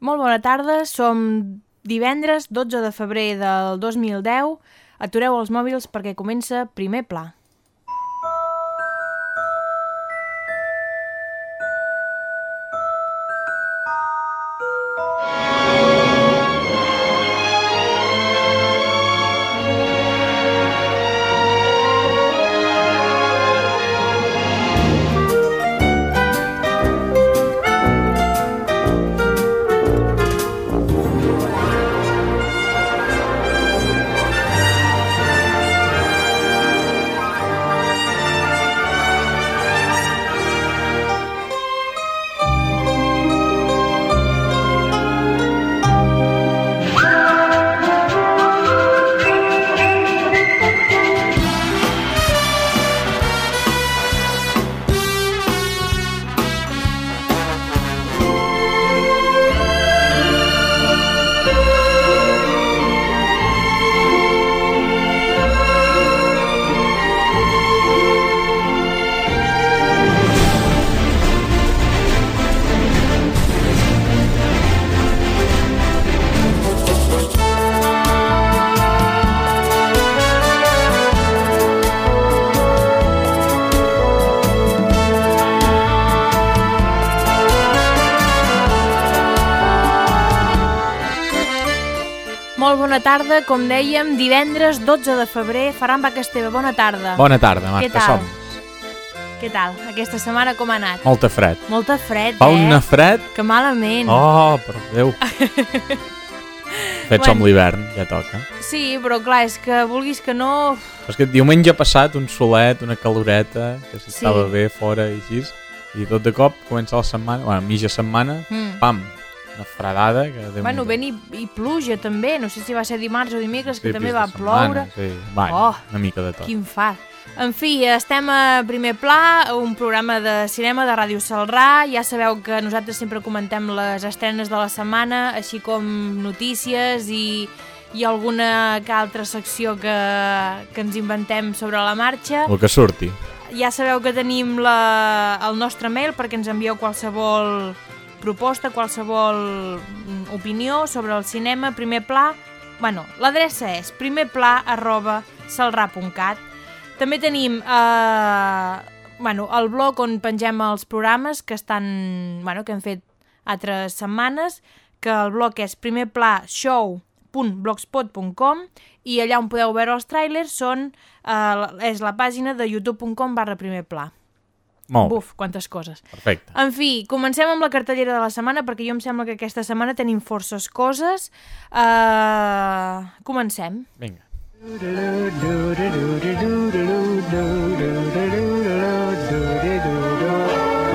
Molt bona tarda, som divendres 12 de febrer del 2010. Atureu els mòbils perquè comença primer pla. Bona tarda, com dèiem, divendres 12 de febrer, Ferran Bacasteva, bona tarda. Bona tarda, Marta, Què tal? som. Què tal? Aquesta setmana com ha anat? Molta fred. Molta fred, Fa eh? una fred... Que malament. Oh, per Déu. Fet Bueno. som l'hivern, ja toca. Sí, però clar, és que vulguis que no... Però és que diumenge passat un solet, una caloreta, que s'estava Sí. bé fora i així, i tot de cop comença la setmana, bueno, mitja setmana, Mm. pam, una fredada que... Déu Bueno, vent i, i pluja també, no sé si va ser dimarts o dimecres, que Principis també de va setmana, ploure. Sí, bueno, Oh, una mica de tot. Quin fart. En fi, estem a Primer Pla, un programa de cinema de Ràdio Salrà. Ja sabeu que nosaltres sempre comentem les estrenes de la setmana, així com notícies i, i alguna que altra secció que, que ens inventem sobre la marxa. El que surti. Ja sabeu que tenim la, el nostre mail perquè ens envieu qualsevol proposta, qualsevol mm, opinió sobre el cinema, primer pla. Bueno, l'adreça és primerpla arroba salrà.cat. També tenim eh, bueno, el blog on pengem els programes que estan, bueno, que hem fet altres setmanes, que el blog és primerplashow.blogspot.com i allà on podeu veure els tràilers són, eh, és la pàgina de youtube.com barra primerpla. Molt bé, Buf, quantes coses. perfecte. En fi, comencem amb la cartellera de la setmana perquè jo em sembla que aquesta setmana tenim forces coses. Uh, comencem. Vinga.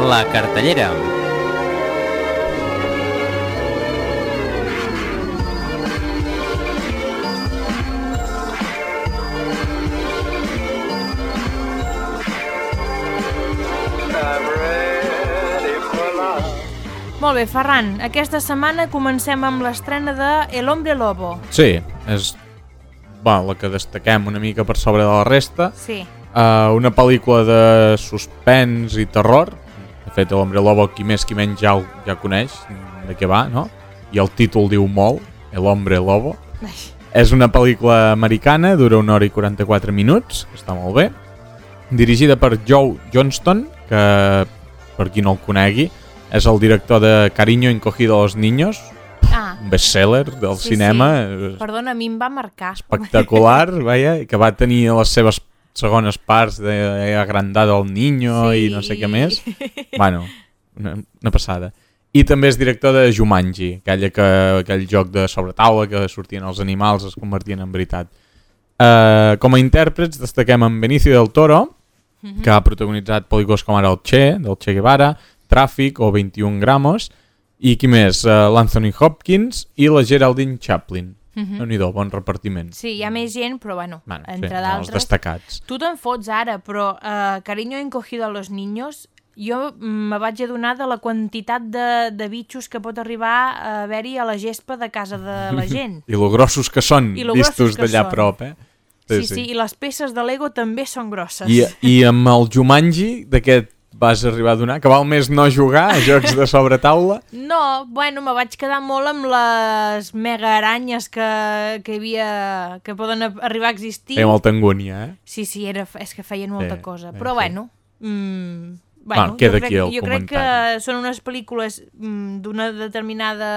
La cartellera. Molt bé, Ferran, aquesta setmana comencem amb l'estrena de El Hombre Lobo. Sí, és bueno, la que destaquem una mica per sobre de la resta. Sí, Uh, una pel·lícula de suspens i terror. De fet, l'Hombre Lobo, qui més qui menys ja, el- ja coneix de què va, no? I el títol diu molt, El Hombre Lobo. Ai, És una pel·lícula americana, dura una hora i 44 minuts, que està molt bé. Dirigida per Joe Johnston, que, per qui no el conegui, és el director de Cariño encogido a los niños, ah, un bestseller del Sí, cinema, sí. perdona, a mi em va marcar. espectacular, veia, que va tenir les seves segones parts de eh, Agrandado al Niño Sí. i no sé què més. Bueno, una, una passada. I també és director de Jumanji, aquella que, aquell joc de sobretaula que sortien els animals, es convertien en veritat. Uh, com a intèrprets destaquem en Benicio del Toro, Mhm. que ha protagonitzat pel·lícules com ara El Che, del Che Guevara, Tràfic o 21 gramos, i qui més? Uh, L'Anthony Hopkins i la Geraldine Chaplin. Mhm. Déu-n'hi-do, bon repartiment. Sí, hi ha més gent, però bueno, Bueno, entre sí, els d'altres... destacats. Tu te'n fots ara, però uh, Cariño encogido a los niños, jo me vaig adonar de la quantitat de, de bitxos que pot arribar a haver-hi a la gespa de casa de la gent. I lo grossos que són, I vistos d'allà a prop, eh? Sí, sí, i les peces de Lego també són grosses. I, I amb el Jumanji d'aquest vas arribar a donar? Que val més no jugar a jocs de sobretaula? No, bueno, me vaig quedar molt amb les mega aranyes que, que havia... que poden arribar a existir. Feia molta angúnia, eh? Sí, sí, era, és que feien molta Sí, cosa. sí, Però sí. bueno... Mm, Bueno, bueno, queda jo crec, aquí el jo crec que comentari. són unes pel·lícules mm, d'una determinada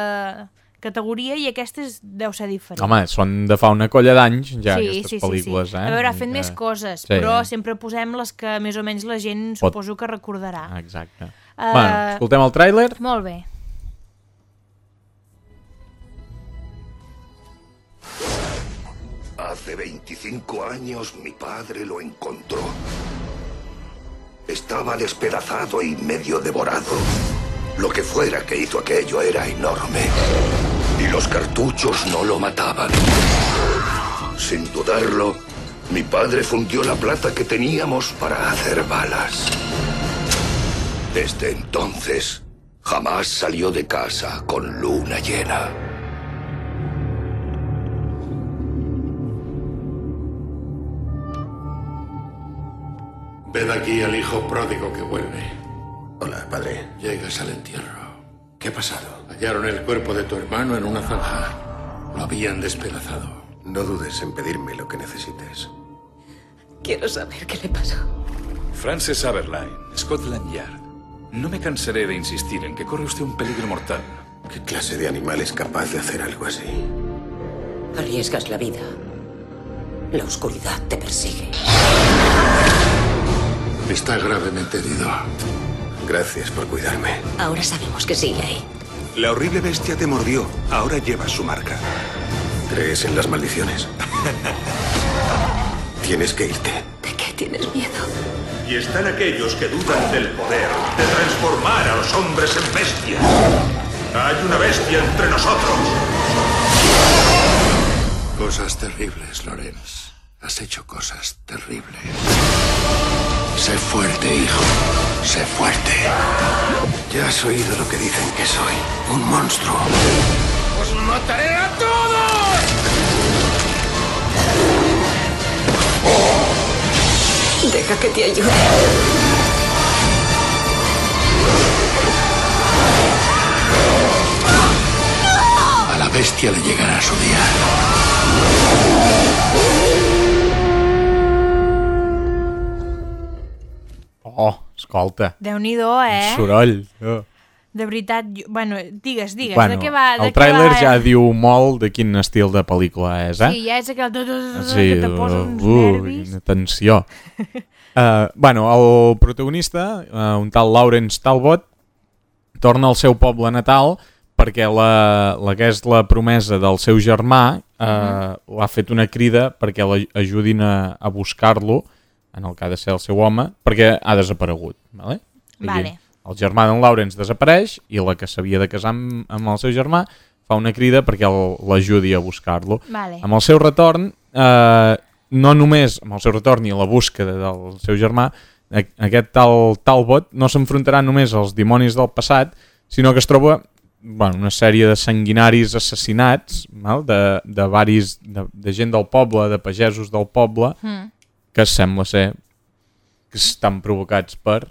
categoria i aquestes deu ser diferent. Home, són de fa una colla d'anys ja sí, aquestes sí, pel·lícules, sí, sí. eh? A veure, ha fet Que- més coses, Sí. però sempre posem les que més o menys la gent Pot- suposo que recordarà. Ah, exacte. Eh, Bueno, escoltem el tràiler? Molt bé. Hace 25 años mi padre lo encontró. Estaba despedazado y medio devorado. Lo que fuera que hizo aquello era enorme. Y los cartuchos no lo mataban. Sin dudarlo, mi padre fundió la plata que teníamos para hacer balas. Desde entonces, jamás salió de casa con luna llena. Ved aquí al hijo pródigo que vuelve. Hola, padre. Llegas al entierro. ¿Qué ha pasado? Hallaron el cuerpo de tu hermano en una zanja. Lo habían despedazado. No dudes en pedirme lo que necesites. Quiero saber qué le pasó. Frances Aberline, Scotland Yard. No me cansaré de insistir en que corre usted un peligro mortal. ¿Qué clase de animal es capaz de hacer algo así? Arriesgas la vida. La oscuridad te persigue. Está gravemente herido. Gracias por cuidarme. Ahora sabemos que sigue ahí. La horrible bestia te mordió. Ahora llevas su marca. ¿Crees en las maldiciones? Tienes que irte. ¿De qué tienes miedo? Y están aquellos que dudan del poder de transformar a los hombres en bestias. Hay una bestia entre nosotros. Cosas terribles, Lorenz. Has hecho cosas terribles. Sé fuerte, hijo. Sé fuerte. Ya has oído lo que dicen que soy. Un monstruo. ¡Os mataré a todos! Deja que te ayude. A la bestia le llegará su día. Oh, escolta, Déu-n'hi-do, eh? soroll. Oh. De veritat, jo... bueno, digues, digues, Bueno, de què va? De el tràiler va, ja eh? diu molt de quin estil de pel·lícula és, eh? Sí, ja és aquell... Sí, que te posa uns uh, nervis. quina tensió. uh, bueno, el protagonista, uh, un tal Lawrence Talbot, torna al seu poble natal perquè la, la que és la promesa del seu germà uh, Mhm. ha fet una crida perquè l'ajudin a, a buscar-lo, en el que ha de ser el seu home, perquè ha desaparegut. Vale? Vale. El germà d'en Lawrence desapareix i la que s'havia de casar amb, amb el seu germà fa una crida perquè l'ajudi a buscar-lo. Vale. Amb el seu retorn, eh, no només amb el seu retorn i la búsqueda del seu germà, aquest tal Talbot no s'enfrontarà només als dimonis del passat, sinó que es troba bueno, una sèrie de sanguinaris assassinats val? De, de, varis, de, de gent del poble, de pagesos del poble, Mm. Que sembla ser que estan provocats per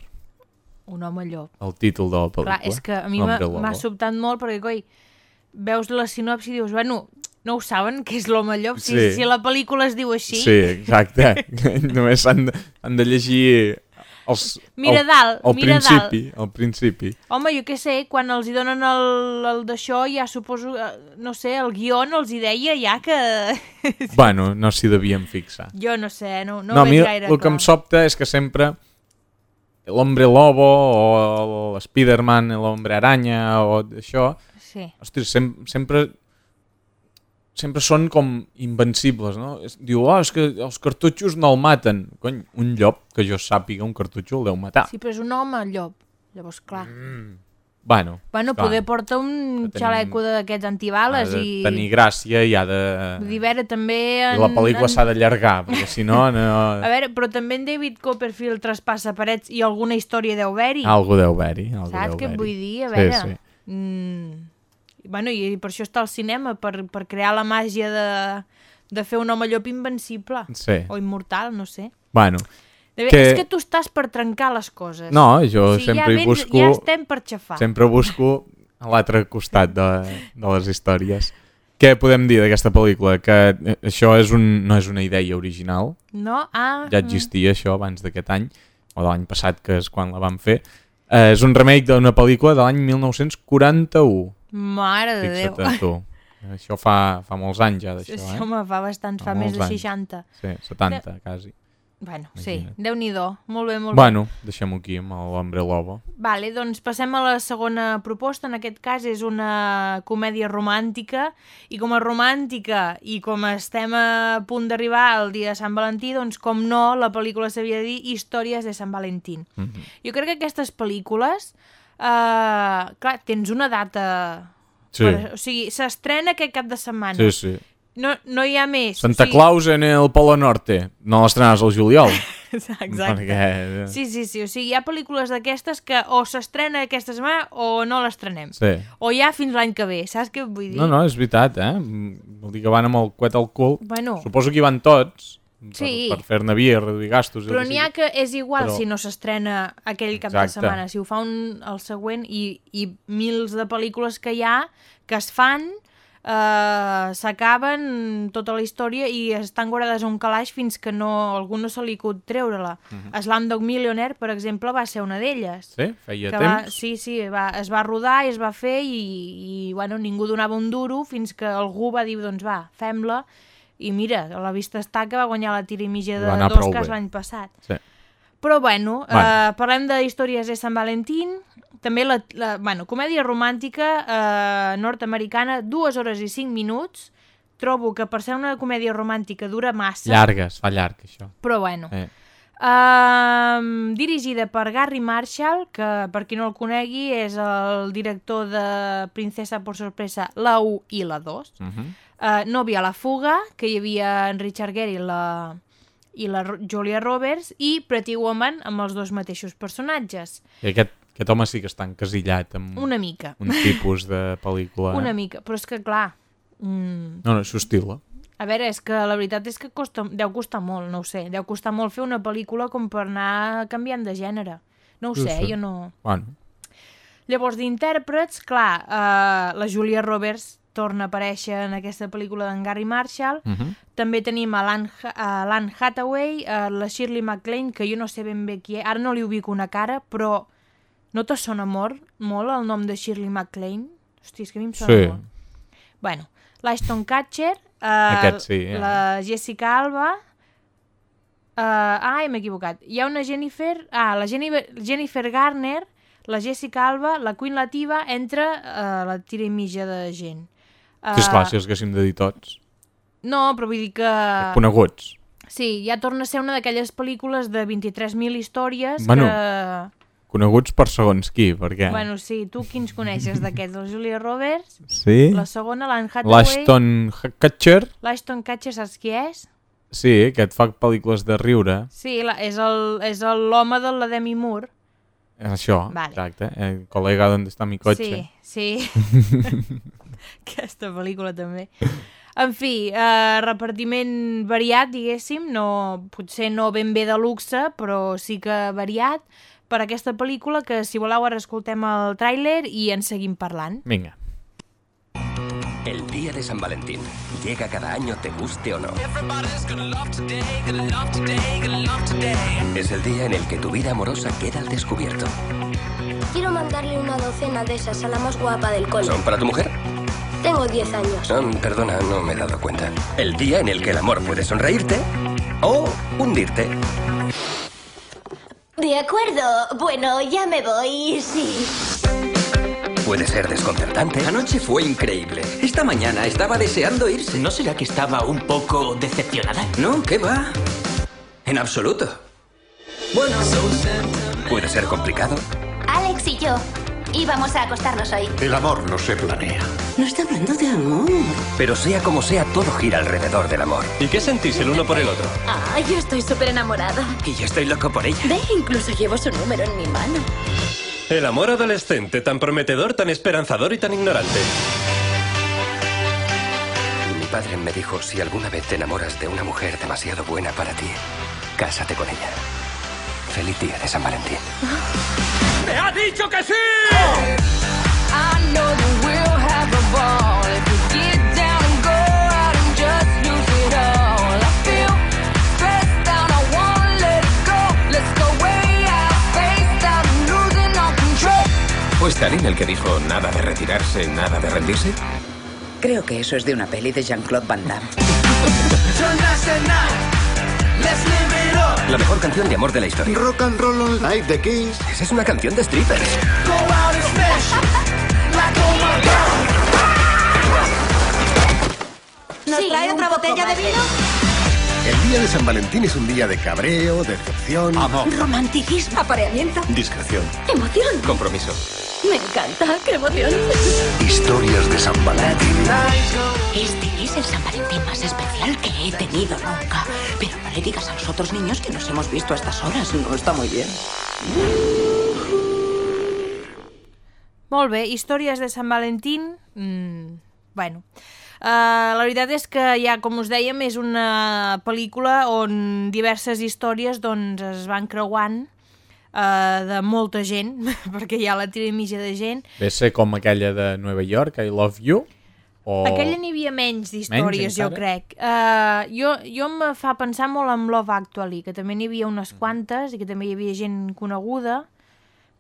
Un home llop. el títol de la pel·lícula. Clar, és que a mi m'ha sobtat molt perquè, coi, veus la sinopsi i dius, bueno, no ho saben que és l'home llop? Si, Sí. si la pel·lícula es diu així, Sí, exacte. Només han de, han de llegir els, Mira el, dalt, el mira principi, el principi. Home, jo què sé, quan els hi donen el, el d'això, ja suposo, eh, no sé, el guion els hi deia ja que... Bueno, no s'hi devien fixar. jo no sé, no, no, no, ho mi veig gaire el que clar. em sobta és que sempre l'Hombre Lobo o l'Spiderman, l'Hombre Aranya o això, Sí. ostres, sem sempre sempre són com invencibles, no? Diu, oh, és que els cartutxos no el maten. Cony, un llop, que jo sàpiga, un cartutxo el deu matar. Sí, però és un home, el llop. Llavors, clar. Mm. Bueno, Bueno, clar, poder porta un tenim- xaleco d'aquests ha antibales de i... tenir gràcia i ha de... Vull dir, a veure, també... I En, la pel·lícula en- s'ha d'allargar, perquè si no... no... A veure, però també en David Copperfield traspassa parets i alguna història deu haver-hi. Algú deu haver-hi. Saps deu què et vull dir? A Sí, veure... sí. Mm, bueno, i per això està al cinema, per, per crear la màgia de, de fer un home llop invencible. Sí. O immortal, no sé. Bueno, De bé, Que- És que tu estàs per trencar les coses. No, jo o sigui, sempre ja hi vens, busco... Ja estem per xafar. Sempre busco a l'altre costat de, de les històries. Què podem dir d'aquesta pel·lícula? Que eh, això és un, no és una idea original, No? Ah, ja existia això abans d'aquest any, o de l'any passat, que és quan la vam fer. Eh, és un remake d'una pel·lícula de l'any 1941. Mare de Déu. Fixa't tu. Això fa, fa molts anys ja d'això, Això eh? me fa bastant, fa Fa més de anys. 60. Sí, 70, quasi. Bueno, sí, Imagina't. déu-n'hi-do. Molt bé, molt bé. Bueno, deixem-ho aquí amb l'Hombre Lobo. Vale, doncs passem a la segona proposta. En aquest cas és una comèdia romàntica i com a romàntica i com estem a punt d'arribar al dia de Sant Valentí, doncs com no, la pel·lícula s'havia de dir Històries de Sant Valentín. Mm -hmm. Jo crec que aquestes pel·lícules, eh, clar, tens una data... Sí. Per, o sigui, s'estrena aquest cap de setmana. Sí, sí. No, no hi ha més. Santa o sigui... Claus en el Polo Norte. No l'estrenes al juliol. Exacte. Perquè... Sí, sí, sí. O sigui, hi ha pel·lícules d'aquestes que o s'estrena aquesta setmana o no l'estrenem. Sí. O ja fins l'any que ve, saps què vull dir? No, no, és veritat, eh? Vol dir que van amb el coet al cul. Bueno. Suposo que hi van tots Sí. per fer-ne via, reduir gastos. Però n'hi ha que és igual Però- si no s'estrena aquell cap de Exacte. setmana, si ho fa un, el següent, i, i mils de pel·lícules que hi ha que es fan, eh, s'acaben tota la història i estan guardades a un calaix fins que no, algú no se li acut treure-la. Mhm. Slumdog Millionaire, per exemple, va ser una d'elles. Sí? Feia que va, temps? sí, sí, va, es va rodar i es va fer i, i bueno, ningú donava un duro fins que algú va dir, doncs va, fem-la i mira, a la vista està que va guanyar la anar de bé. l'any passat. Sí. Però bueno, Bueno. Eh, parlem de històries de Sant Valentín, també la, la bueno, comèdia romàntica eh, nord-americana, dues hores i cinc minuts. Trobo que per ser una comèdia romàntica dura massa, Llarga, es fa llarg, això. però bueno. Eh. Um, dirigida per Gary Marshall, que per qui no el conegui és el director de Princesa por sorpresa, la 1 i la 2. Uh -huh. Uh, Nòvia a la fuga, que hi havia en Richard Gere i la, i la Julia Roberts, i Pretty Woman amb els dos mateixos personatges. I aquest, aquest home sí que està encasillat amb Una mica. un tipus de pel·lícula. Una mica, però és que clar... Mm, No, no, s'ho estila. a veure, és que la veritat és que costa, deu costar molt, no ho sé, deu costar molt fer una pel·lícula com per anar canviant de gènere. No ho ho sé, sé. jo no... Bueno, Llavors, d'intèrprets, clar, eh, la Julia Roberts torna a aparèixer en aquesta pel·lícula d'en Gary Marshall. uh -huh. També tenim a l'Anne Hathaway, a la Shirley MacLaine, que jo no sé ben bé qui és. Ara no li ubico una cara, però no te sona molt, molt el nom de Shirley MacLaine? Hòstia, és que a mi em sona Sí. molt. Bueno, l'Ashton Kutcher, eh, Aquest sí, eh. la Jessica Alba, eh, ah, m'he equivocat. Hi ha una Jennifer, ah, la Jennifer, Jennifer Garner, la Jessica Alba, la Queen Latifah, entre eh, la tira i mitja de gent. Sí, esclar, Eh, si els haguéssim de dir tots. no, però vull dir que... Coneguts. Sí, ja torna a ser una d'aquelles pel·lícules de 23.000 històries Bueno, que... Coneguts per segons qui, perquè... Bueno, sí, tu quins coneixes d'aquests? La Julia Roberts, sí? la segona, l'Anne Hathaway... L'Ashton Kutcher, L'Ashton Kutcher, saps qui és? sí, que et fa pel·lícules de riure. Sí, la, és el- és el- l'home de la Demi Moore. És això, Vale. exacte. El col·lega d'on està mi cotxe. Sí, sí. Aquesta pel·lícula també. En fi, eh, repartiment variat, diguéssim, no, potser no ben bé de luxe, però sí que variat per aquesta pel·lícula que, si voleu, ara escoltem el tràiler i en seguim parlant. Vinga. El día de San Valentín llega cada año, te guste o no. Es el día en el que tu vida amorosa queda al descubierto. Quiero mandarle una docena de esas a la más guapa del cole. ¿Son para tu mujer? Tengo 10 años. Perdona, no me he dado cuenta. El día en el que el amor puede sonreírte o hundirte. De acuerdo. Bueno, ya me voy, sí. Puede ser desconcertante. Anoche fue increíble. Esta mañana estaba deseando irse. ¿No será que estaba un poco decepcionada? No, ¿qué va? En absoluto. Bueno, puede ser complicado. Alex y yo íbamos a acostarnos hoy. El amor no se planea. No está hablando de amor. Pero sea como sea, todo gira alrededor del amor. ¿Y qué sentís el uno por el otro? Ah, yo estoy súper enamorada. Y yo estoy loco por ella. Ve, incluso llevo su número en mi mano. El amor adolescente, tan prometedor, tan esperanzador y tan ignorante. Mi padre me dijo, si alguna vez te enamoras de una mujer demasiado buena para ti, cásate con ella. Feliz día de San Valentín. ¡Me ha dicho que sí! ¿Fue Stalin el que dijo nada de retirarse, nada de rendirse? Creo que eso es de una peli de Jean-Claude Van Damme. La mejor canción de amor de la historia. Rock and Roll All Night de Kiss. Esa es una canción de strippers. ¿Nos trae otra botella de vino? El día de San Valentín es un día de cabreo, decepción, Romanticismo. Apareamiento. discreción. Emoción. Compromiso. Me encanta. ¡Qué emoción! Historias de San Valentín. Este es el San Valentín más especial que he tenido nunca. Pero no le digas a los otros niños que nos hemos visto a estas horas. No está muy bien. Molt bé, històries de Sant Valentín... Mm, bueno, uh, la veritat és que ja, com us dèiem, és una pel·lícula on diverses històries doncs, es van creuant uh, de molta gent, perquè hi ha la tira i mitja de gent. Ve ser com aquella de Nova York, I Love You, o... Aquella n'hi havia menys d'històries, jo crec. Uh, jo, jo em fa pensar molt en Love Actually, que també n'hi havia unes quantes i que també hi havia gent coneguda,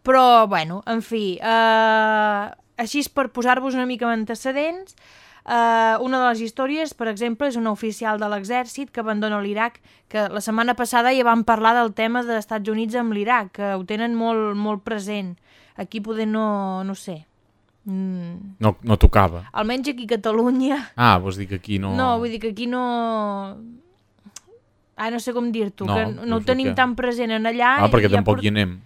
però, bueno, en fi, uh, així és per posar-vos una mica en antecedents, uh, una de les històries, per exemple, és una oficial de l'exèrcit que abandona l'Iraq, que la setmana passada ja vam parlar del tema dels Estats Units amb l'Iraq, que ho tenen molt, molt present. Aquí poder no, no sé, mm, No, no tocava. almenys aquí a Catalunya Ah, vols dir que aquí no... no, vull dir que aquí no... Ah, no sé com dir-t'ho, No, que no ho doncs tenim que- tan present en allà. Ah, perquè i ja tampoc por- hi anem.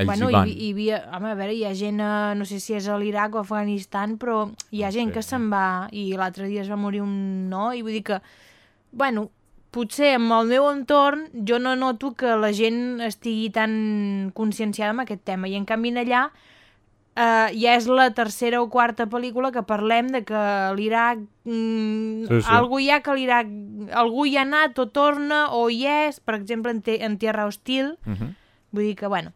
Ells bueno, hi van. Hi, hi havia, home, a veure, hi ha gent, a, no sé si és a l'Iraq o a Afganistan, però hi ha gent que se'n va, i l'altre dia es va morir un no, i vull dir que, bueno, potser amb el meu entorn jo no noto que la gent estigui tan conscienciada amb aquest tema, i en canvi allà eh, ja és la tercera o quarta pel·lícula que parlem de que l'Iraq mm, Sí, sí. algú hi ha que l'Iraq algú hi ha anat o torna o hi és, per exemple en, en Tierra Hostil Mhm. vull dir que bueno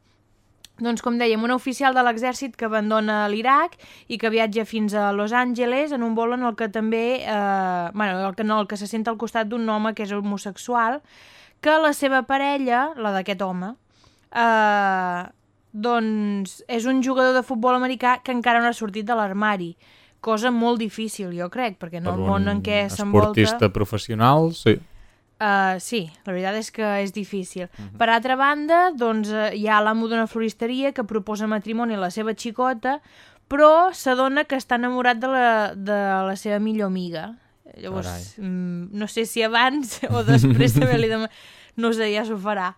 doncs com dèiem, un oficial de l'exèrcit que abandona l'Iraq i que viatja fins a Los Angeles en un vol en el que també eh, bueno, el que, no, el que se sent al costat d'un home que és homosexual que la seva parella, la d'aquest home eh, doncs és un jugador de futbol americà que encara no ha sortit de l'armari cosa molt difícil, jo crec, perquè en el món en què s'envolta... esportista professional, sí. Uh, sí, la veritat és que és difícil. Per altra banda, doncs, uh, hi ha l'amo d'una floristeria que proposa matrimoni a la seva xicota, però s'adona que està enamorat de la, de la seva millor amiga. Llavors, mm, no sé si abans o després d'haver-li demanat... No sé, ja s'ho farà.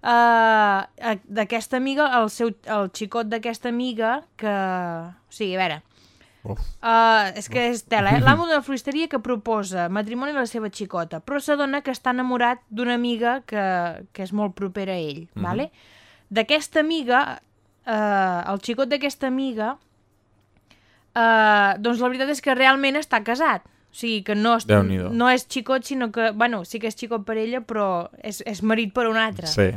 Uh, d'aquesta amiga, el, seu, el xicot d'aquesta amiga, que... O sigui, a veure, Uh, és que és tela, eh? L'amo de la floristeria que proposa matrimoni a la seva xicota, però s'adona que està enamorat d'una amiga que, que és molt propera a ell, Mhm. vale? D'aquesta amiga, uh, el xicot d'aquesta amiga, uh, doncs la veritat és que realment està casat. O sigui, que no, és- no és xicot, sinó que, bueno, sí que és xicot per ella, però és, és marit per un altre. Sí.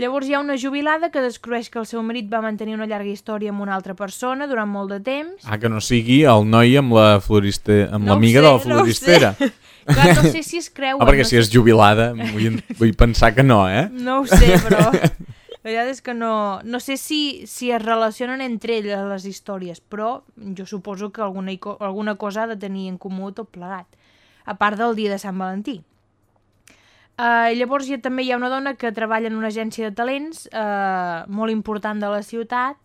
Llavors hi ha una jubilada que descobreix que el seu marit va mantenir una llarga història amb una altra persona durant molt de temps. Ah, que no sigui el noi amb la floriste... amb No l'amiga de la no floristera. sé. Clar, no sé si es creuen, Ah, perquè no si és jubilada, vull, vull pensar que no, eh? No ho sé, però la veritat és que no... No sé si, si es relacionen entre elles les històries, però jo suposo que alguna, alguna cosa ha de tenir en comú tot plegat, a part del dia de Sant Valentí. Uh, llavors ha, també hi ha una dona que treballa en una agència de talents uh, molt important de la ciutat,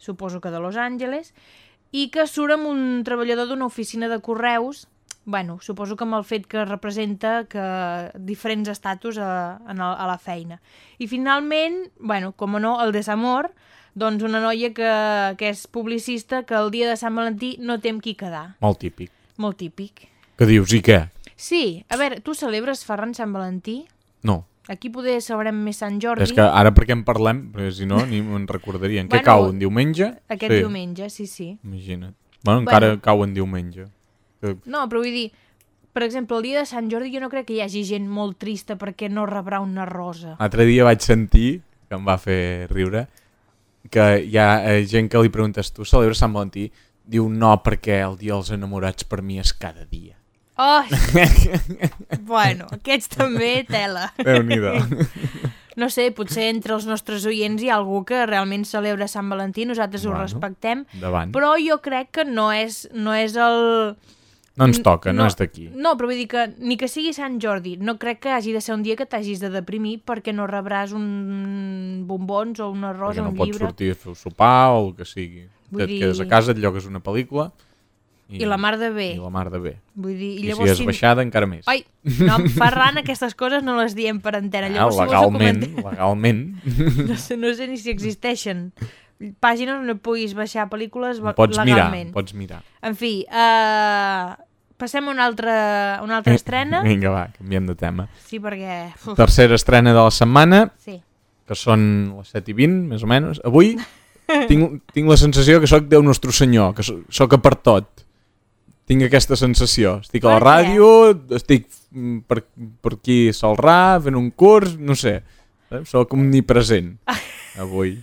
suposo que de Los Angeles, i que surt amb un treballador d'una oficina de correus bueno, suposo que amb el fet que representa que diferents estatus a, en el, a la feina. I finalment, bueno, com no, el desamor, doncs una noia que, que és publicista que el dia de Sant Valentí no té amb qui quedar. Molt típic. Molt típic. Que dius, i què? Sí, a veure, tu celebres, Ferran, Sant Valentí? No. Aquí poder celebrem més Sant Jordi. És que ara perquè en parlem, perquè si no ni me'n recordaria. En què Bueno, cau? En diumenge? Aquest sí. diumenge, sí, sí. Imagina't. Bueno, encara Bueno. cau en diumenge. No, però vull dir, per exemple, el dia de Sant Jordi jo no crec que hi hagi gent molt trista perquè no rebrà una rosa. L'altre dia vaig sentir que em va fer riure, que hi ha eh, gent que li preguntes, tu celebres Sant Valentí? Diu, no, perquè el dia dels enamorats per mi és cada dia. Oh! bueno, aquests també, tela. Déu-n'hi-do. No sé, potser entre els nostres oients hi ha algú que realment celebra Sant Valentí, nosaltres Bueno, ho respectem, endavant. però jo crec que no és, no és el... No ens toca, no, és d'aquí. No, però vull dir que ni que sigui Sant Jordi, no crec que hagi de ser un dia que t'hagis de deprimir perquè no rebràs un bombons o un arròs Perquè o no un pots llibre. sortir a fer sopar o el que sigui. Vull et dir- quedes a casa, et llogues una pel·lícula I la mar de bé. I la mar de bé. Vull dir, i I, llavors... si és baixada, encara més. Ai, no, Ferran, aquestes coses no les diem per antena. Ah, Llavors, si legalment, documentar- legalment. No sé, no sé ni si existeixen pàgines on puguis baixar pel·lícules Pots mirar, legalment. pots mirar. En fi, uh, passem a una altra, una altra estrena. Vinga, va, canviem de tema. Sí, perquè... uf. Tercera estrena de la setmana, Sí. que són les 7 i 20, més o menys. Avui tinc, tinc la sensació que sóc Déu Nostre Senyor, que so- sóc a per tot. Tinc aquesta sensació. Estic a la ràdio, estic mm, per, per aquí Salrà, fent un curs, no sé. Eh? Soc omnipresent avui.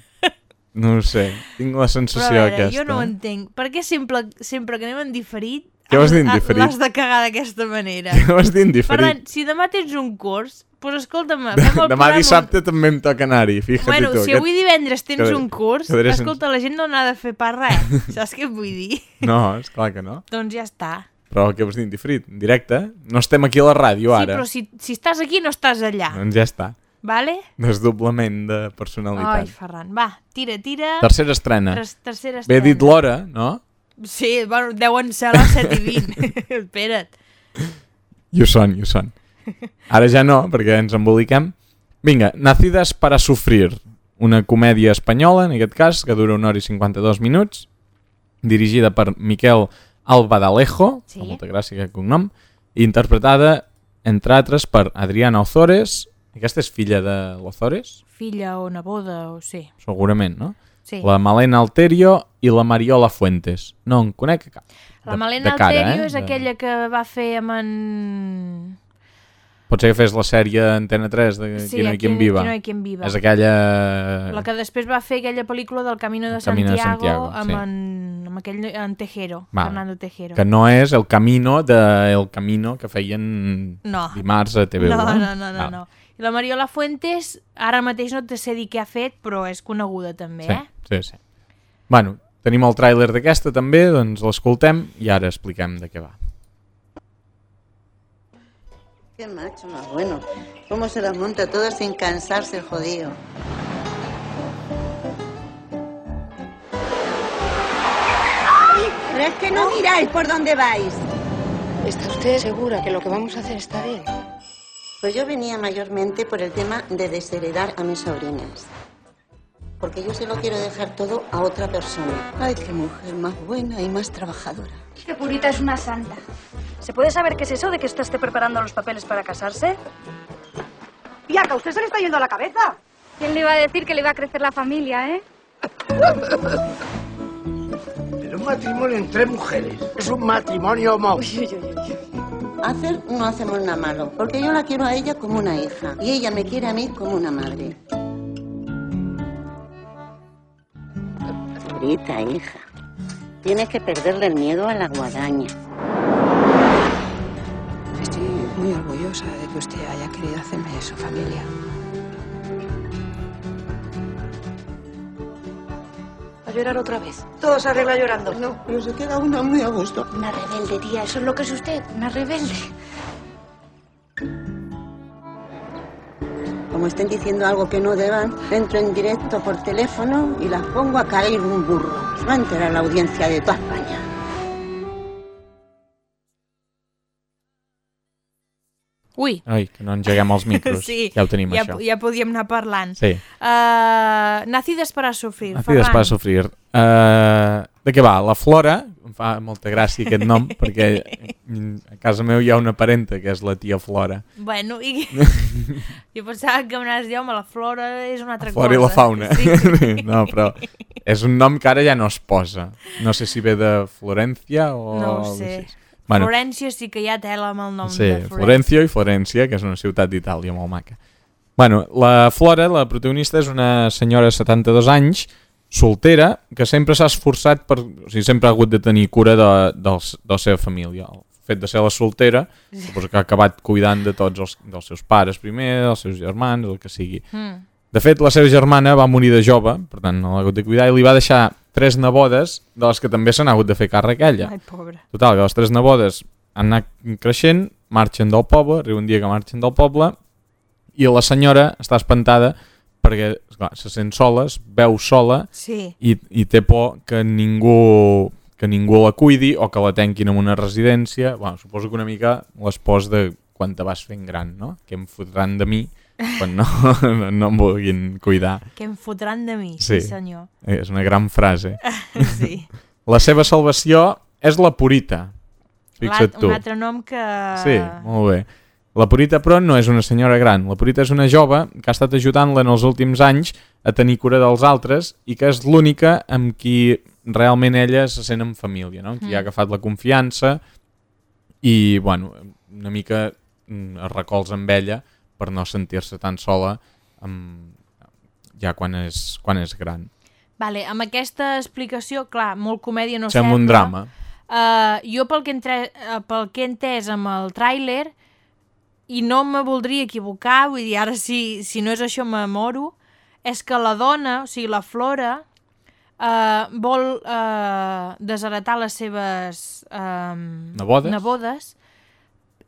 No sé, tinc la Però a sensació veure, aquesta. jo no ho entenc. Per què sempre, sempre que anem en diferit Què vols dir en has- diferit? l'has de cagar d'aquesta manera? Què vols dir en diferit? Ferran, si demà tens un curs, doncs escolta'm, el Demà programa- dissabte també em toca anar-hi, fixa't Bueno, tu. si avui divendres tens que- un curs, sense- escolta, la gent no n'ha de fer pas res. Saps què et vull dir? No, és clar que no. doncs ja està. Però què vols dir en diferit? En directe? No estem aquí a la ràdio Sí, ara. però si, si estàs aquí no estàs allà. Doncs ja està. Vale? Desdoblament de Ai, personalitat. Ferran, va, tira, tira. Tercera estrena. Tres- tercera Bé estrena. dit l'hora, no? Sí, bueno, deuen ser les 7 i 20. Espera't. I ho són, i ho són. Ara ja no, perquè ens emboliquem. Vinga, Nacidas para sufrir. Una comèdia espanyola, en aquest cas, que dura una hora i 52 minuts, dirigida per Miquel Albadalejo, Sí. molta gràcia aquest cognom, i interpretada, entre altres, per Adriana Ozores. Aquesta és filla de l'Ozores? Filla o neboda, o sí. Segurament, no? Sí. La Malena Alterio i la Mariola Fuentes. No en conec cap. La De- Malena de cara, Alterio eh? és De- aquella que va fer amb en... Pot ser que fes la sèrie Antena 3 de Sí, Qui no hi Qui- quien viva. No quien viva. És aquella... La que després va fer aquella pel·lícula del Camino de El Camino de Santiago, Santiago, amb, sí. en, amb aquell en Tejero, Vale. Fernando Tejero. Que no és el camino de El Camino que feien No. dimarts a TV1. No, no, no, no, Ah, no. I la Mariola Fuentes, ara mateix no te sé dir què ha fet, però és coneguda també, Sí, eh? sí, sí. Bueno, tenim el tràiler d'aquesta també, doncs l'escoltem i ara expliquem de què va. Qué macho más bueno. Cómo se las monta todas sin cansarse el jodido. Pero es que no miráis por dónde vais. ¿Está usted segura que lo que vamos a hacer está bien? Pues yo venía mayormente por el tema de desheredar a mis sobrinas. Porque yo se lo quiero dejar todo a otra persona. Ay, qué mujer más buena y más trabajadora. Que Purita es una santa. ¿Se puede saber qué es eso de que usted esté preparando los papeles para casarse? Tía, que a usted se le está yendo la cabeza. ¿Quién le iba a decir que le iba a crecer la familia, eh? Pero un matrimonio entre mujeres es un matrimonio homo. Hacer no hacemos nada malo, porque yo la quiero a ella como una hija y ella me quiere a mí como una madre. Rita, hija, tienes que perderle el miedo a la guadaña. Estoy muy orgullosa de que usted haya querido hacerme su familia. A llorar otra vez. Todo se arregla llorando. No, pero se queda una muy a gusto. Una rebelde, tía. Eso es lo que es usted. Una rebelde. Como estén diciendo algo que no deban, entro en directo por teléfono y las pongo a caer un burro. Se va a enterar la audiencia de toda España. Ui. Ai, que no engeguem els micros. sí, Ja ho tenim, ja, això. Ja podíem anar parlant. Sí. Uh, nacides para sufrir, Nacides Ferran. para sufrir. Uh, de què va? La Flora, em fa molta gràcia aquest nom, perquè a casa meu hi ha una parenta que és la tia Flora. Bueno, i... jo pensava que m'anaves a dir, home, la flora és una altra Flora cosa. i la fauna. Sí, no, però és un nom que ara ja no es posa. No sé si ve de Florència o... No ho algo sé. Bueno, Florència sí que hi ha tela amb el nom sí, de Florència. Florencio i Florència, que és una ciutat d'Itàlia molt maca. Bueno, la Flora, la protagonista, és una senyora de 72 anys, soltera, que sempre s'ha esforçat per... O sigui, sempre ha hagut de tenir cura de, de, de la seva família. El fet de ser la soltera, suposo que ha acabat cuidant de tots els dels seus pares primer, dels seus germans, el que sigui. Mm. De fet, la seva germana va morir de jove, per tant no l'ha hagut de cuidar, i li va deixar tres nebodes, de les que també s'han hagut de fer càrrec ella. Ai, pobra. Total, que les tres nebodes han anat creixent, marxen del poble, arriba un dia que marxen del poble, i la senyora està espantada perquè esclar, se sent sola, es veu sola Sí. i, i té por que ningú que ningú la cuidi o que la tanquin en una residència. Bueno, suposo que una mica l'espòs de quan te vas fent gran, no? Que em fotran de mi quan no, no, em vulguin cuidar. Que em fotran de mi, sí, Sí, senyor. és una gran frase. sí. La seva salvació és la purita. Fixa't tu. Un altre nom que... Sí, molt bé. La Purita, però, no és una senyora gran. La Purita és una jove que ha estat ajudant-la en els últims anys a tenir cura dels altres i que és l'única amb qui realment ella se sent en família, no? Amb qui Mm. ha agafat la confiança i, bueno, una mica mm, es recolza amb ella per no sentir-se tan sola amb, ja quan és, quan és gran. Vale, amb aquesta explicació, clar, molt comèdia no Sembla sembla. un drama. Uh, jo pel que, entre, uh, pel que he entès amb el tràiler, i no me voldria equivocar, vull dir, ara si, si no és això me moro, és que la dona, o sigui, la Flora, uh, vol uh, desheretar les seves um, Nebodes? nebodes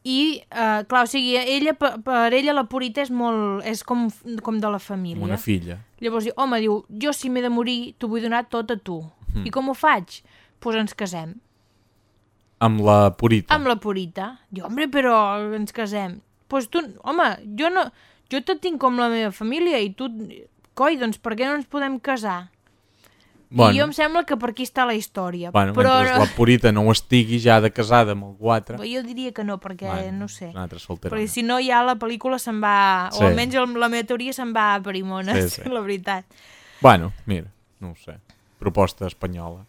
i, uh, clar, o sigui, ella, per, per ella la purita és molt, és com, com de la família. Una filla. Llavors home, diu, jo si m'he de morir, t'ho vull donar tot a tu. Mhm. I com ho faig? Doncs pues ens casem. Amb la Purita. Amb la purita. Diu, home, però ens casem. Doncs pues tu, home, jo no... Jo te tinc com la meva família i tu... Coi, doncs per què no ens podem casar? Bueno. I jo em sembla que per aquí està la història. Bueno, però mentre la Purita no ho estigui ja de casada amb algú altre, Jo diria que no, perquè Bueno, no sé. una altra solterona. Perquè si no ja la pel·lícula se'n va... Sí. O almenys el, la meva teoria se'n va a perimones, Sí, sí. la veritat. Bueno, mira, no ho sé. Proposta espanyola.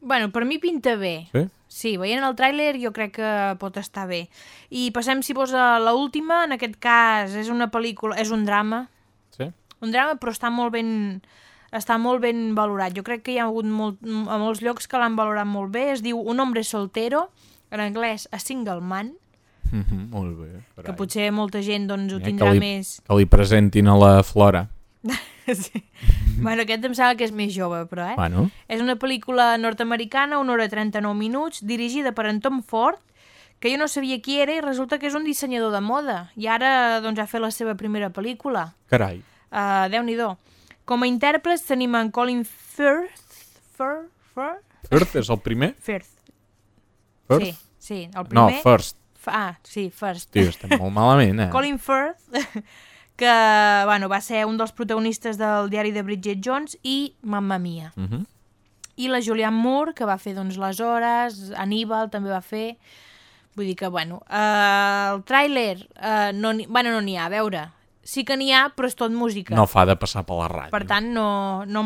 Bueno, per mi pinta bé. Sí? Sí, veient el tràiler jo crec que pot estar bé. I passem, si vols, a la última. En aquest cas és una pel·lícula, és un drama. Sí? Un drama, però està molt ben està molt ben valorat. Jo crec que hi ha hagut molt, a molts llocs que l'han valorat molt bé. Es diu Un hombre soltero, en anglès A Single Man, Mm -hmm, molt bé. que carai. potser molta gent doncs, ho tindrà que li, més... Que li presentin a la Flora. sí. bueno, aquest em sembla que és més jove, però, eh? Bueno. És una pel·lícula nord-americana, una hora i 39 minuts, dirigida per en Tom Ford, que jo no sabia qui era i resulta que és un dissenyador de moda. I ara doncs, ha fet la seva primera pel·lícula. Carai. Uh, Déu-n'hi-do. Com a intèrprets tenim en Colin Firth. Firth? Firth? Firth és el primer? Firth. Firth? Sí, sí, el No, primer. First. F- Ah, sí, First. Tio, estem molt malament, eh? Colin Firth, que bueno, va ser un dels protagonistes del diari de Bridget Jones i Mamma Mia. Mm -hmm. I la Julianne Moore, que va fer doncs, Les Hores, Aníbal també va fer... Vull dir que, bueno, uh, el tràiler, uh, no bueno, no n'hi ha, a veure, sí que n'hi ha, però és tot música. No fa de passar per la ràdio. Per tant, no, no,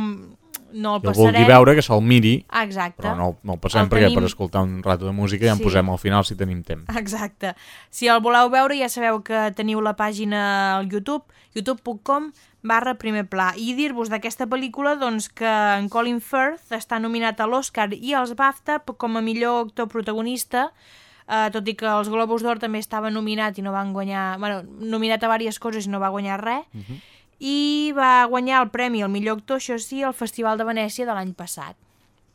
no el passarem. vulgui veure, que se'l miri, Ah, exacte. però no, no el passem El perquè tenim- per escoltar un rato de música ja en Sí. posem al final si tenim temps. Exacte. Si el voleu veure ja sabeu que teniu la pàgina al YouTube, youtube.com barra primer pla. I dir-vos d'aquesta pel·lícula doncs, que en Colin Firth està nominat a l'Oscar i als BAFTA com a millor actor protagonista, eh, tot i que els Globus d'Or també estava nominat i no van guanyar... Bueno, nominat a diverses coses i no va guanyar res. Mhm. I va guanyar el premi al millor actor, això sí, al Festival de Venècia de l'any passat.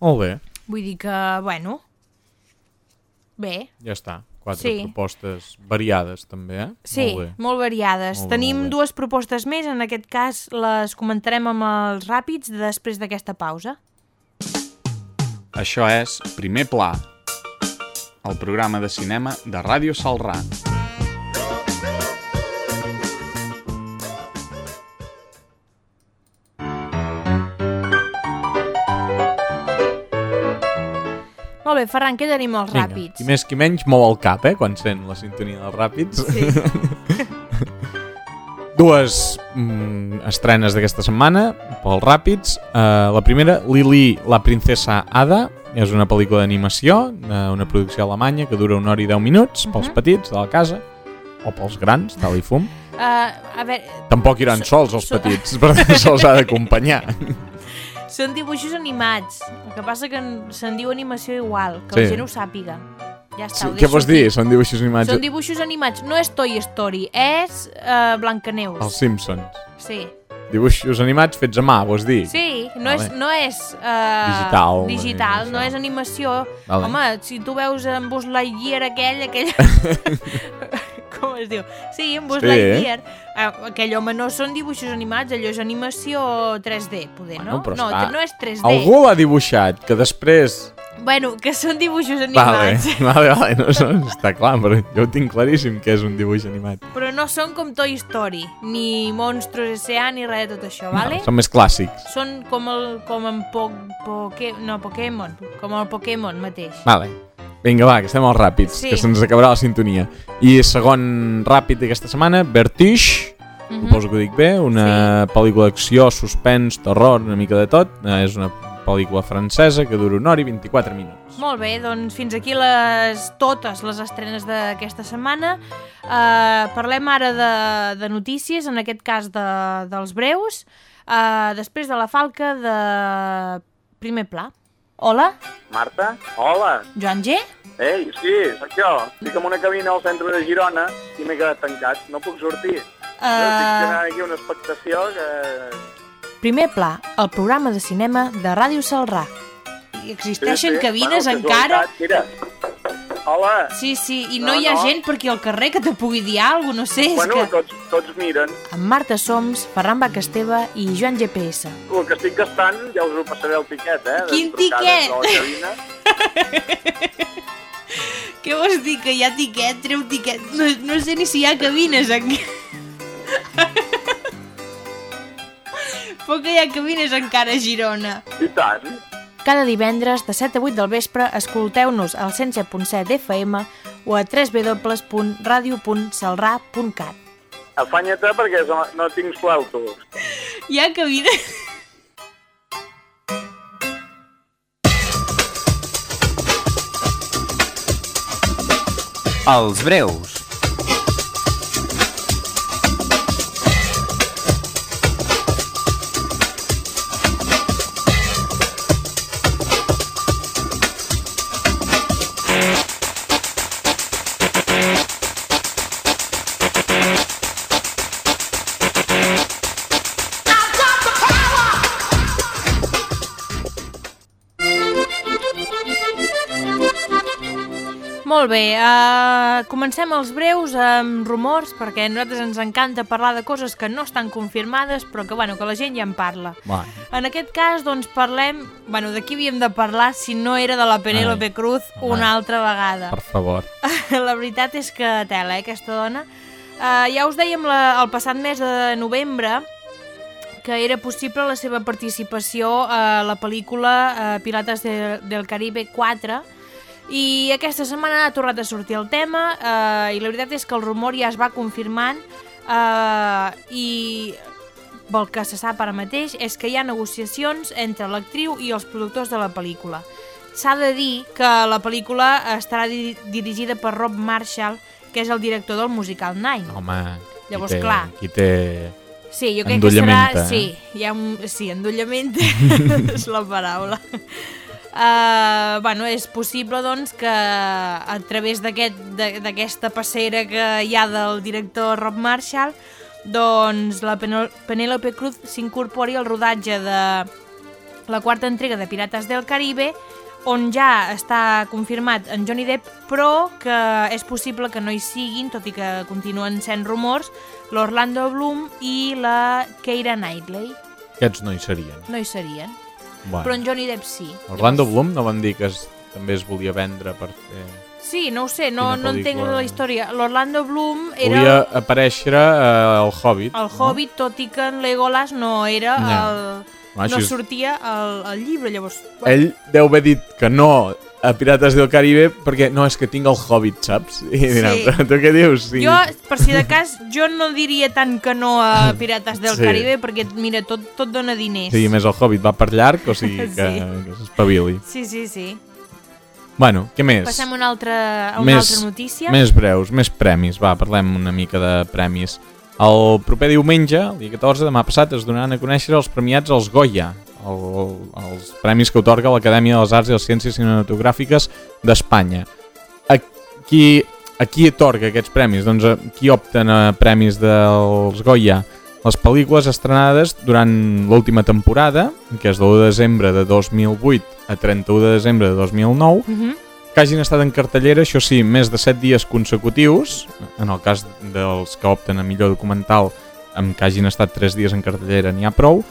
Molt bé, Vull dir que, bueno... Bé, ja està. Quatre Sí. propostes variades, també, eh? Sí, Molt bé. molt variades. Molt bé, Tenim molt bé. dues propostes més, en aquest cas les comentarem amb els ràpids després d'aquesta pausa. Això és Primer Pla, el programa de cinema de Ràdio Salrà. Molt bé, Ferran, què tenim als Vinga, ràpids? Qui més qui menys mou el cap, eh, quan sent la sintonia dels ràpids. Sí. Dues mm, estrenes d'aquesta setmana, pels ràpids. Uh, la primera, Lili, la princesa Ada, és una pel·lícula d'animació, uh, una producció alemanya que dura una hora i deu minuts, pels Mhm. petits de la casa, o pels grans, tal i fum. Uh, a veure, Tampoc iran sols els petits, per tant se'ls ha d'acompanyar. són dibuixos animats. El que passa que en- se'n diu animació igual, que Sí. la gent ho sàpiga. Ja està, Sí, què vols dir? Són dibuixos animats. Són dibuixos animats, no és Toy Story, és uh, Blancaneus. Els Simpsons. Sí. Dibuixos animats fets a mà, vols dir? Sí, no Vale. és, no és uh, Digital, digital no és animació. Vale. Home, si tu veus en Buzz Lightyear aquell, aquell... Com es diu? Sí, en Buzz Sí. Lightyear. Uh, aquell home no són dibuixos animats, allò és animació 3D, poder, no? Bueno, però no, està- no és 3D. Algú l'ha dibuixat, que després... Bueno, que són dibuixos Vale, animats. vale, vale, no, no, està clar, però jo ho tinc claríssim que és un dibuix animat. Però no són com Toy Story, ni Monstros S.A. ni res de tot això, vale? No, són més clàssics. Són com el com en po, poke, no, Pokémon, com el Pokémon mateix. Vale. Vinga, va, que estem molt ràpids, Sí. que se'ns acabarà la sintonia. I segon ràpid d'aquesta setmana, Vertige, Mhm. suposo que ho dic bé, una pel·lícula d'acció, suspens, terror, una mica de tot. Eh, És una pel·lícula francesa que dura una hora i 24 minuts. Molt bé, doncs fins aquí les totes les estrenes d'aquesta setmana. Uh, parlem ara de, de notícies, en aquest cas de, dels breus. Uh, després de la falca de primer pla. Hola, Marta? Hola! Joan G? Ei, sí, sóc jo. Estic en una cabina al centre de Girona i m'he quedat tancat. No puc sortir. Uh... Estic generant aquí una expectació que... Primer pla, el programa de cinema de Ràdio Salrà. Existeixen cabines bueno, encara... Mira, hola! Sí, sí, i no, No, hi ha no. gent per aquí al carrer que te pugui dir alguna cosa, no sé, Bueno, que... tots, tots miren. Amb Marta Soms, Ferran Bacasteva i Joan GPS. El que estic gastant ja us ho passaré el tiquet, eh? Quin tiquet? Què vols dir, que hi ha tiquet, treu tiquet? No, no sé ni si hi ha cabines aquí. Però que hi ha cabines encara a Girona. I tant. Cada divendres de 7 a 8 del vespre escolteu-nos al 107.7 FM o a www.radio.salrà.cat. Afanya-te perquè no, no tinc suelto. Hi ha cabines... Els breus. Molt bé, uh, comencem els breus amb rumors, perquè a nosaltres ens encanta parlar de coses que no estan confirmades, però que, bueno, que la gent ja en parla. Bueno. En aquest cas, doncs, parlem... Bueno, de qui havíem de parlar si no era de la Penélope Ai, Cruz una altra vegada? Per favor. la veritat és que tela, eh, aquesta dona. Uh, ja us dèiem la, el passat mes de novembre que era possible la seva participació a la pel·lícula uh, Pirates de, del Caribe 4 i aquesta setmana ha tornat a sortir el tema uh, i la veritat és que el rumor ja es va confirmant uh, i pel que se sap ara mateix és que hi ha negociacions entre l'actriu i els productors de la pel·lícula. S'ha de dir que la pel·lícula estarà di dirigida per Rob Marshall, que és el director del musical Nine. Home, Llavors, qui té, clar. Qui té... Sí, jo crec que serà... Eh? Sí, hi ha un... sí, endollament és la paraula. Uh, bueno, és possible doncs que a través d'aquesta aquest, passera que hi ha del director Rob Marshall doncs la Penélope Cruz s'incorpori al rodatge de la quarta entrega de Pirates del Caribe on ja està confirmat en Johnny Depp, però que és possible que no hi siguin, tot i que continuen sent rumors, l'Orlando Bloom i la Keira Knightley. Aquests no hi serien. No hi serien. Bueno. Però en Johnny Depp sí. Orlando Bloom no van dir que es, també es volia vendre per fer... Sí, no ho sé, no, no entenc la història. L'Orlando Bloom era Volia aparèixer uh, el Hobbit. el Hobbit, tot i que en Legolas no era No. el... Ah, no sortia al, al llibre, llavors... Ell deu haver dit que no a Pirates del Caribe perquè no, és que tinc el Hobbit, saps? I dirà, Sí. tu què dius? Sí. Jo, per si de cas, jo no diria tant que no a Pirates del Sí. Caribe, perquè, mira, tot, tot dona diners. Sí, més el Hobbit va per llarg, o sigui que, Sí. que s'espavili. Sí, sí, sí. Bueno, què més? Passem a una altra, a una més, altra notícia. Més breus, més premis. Va, parlem una mica de premis. El proper diumenge, el dia 14, demà passat, es donaran a conèixer els premiats als Goya, el, els premis que otorga l'Acadèmia de les Arts i les Ciències Cinematogràfiques d'Espanya. A qui, a qui otorga aquests premis? Doncs a qui opten a premis dels Goya? Les pel·lícules estrenades durant l'última temporada, que és de 1 de desembre de 2008 a 31 de desembre de 2009, Uh -huh. que hagin estat en cartellera, això sí, més de 7 dies consecutius, en el cas dels que opten a millor documental, amb que hagin estat 3 dies en cartellera n'hi ha prou,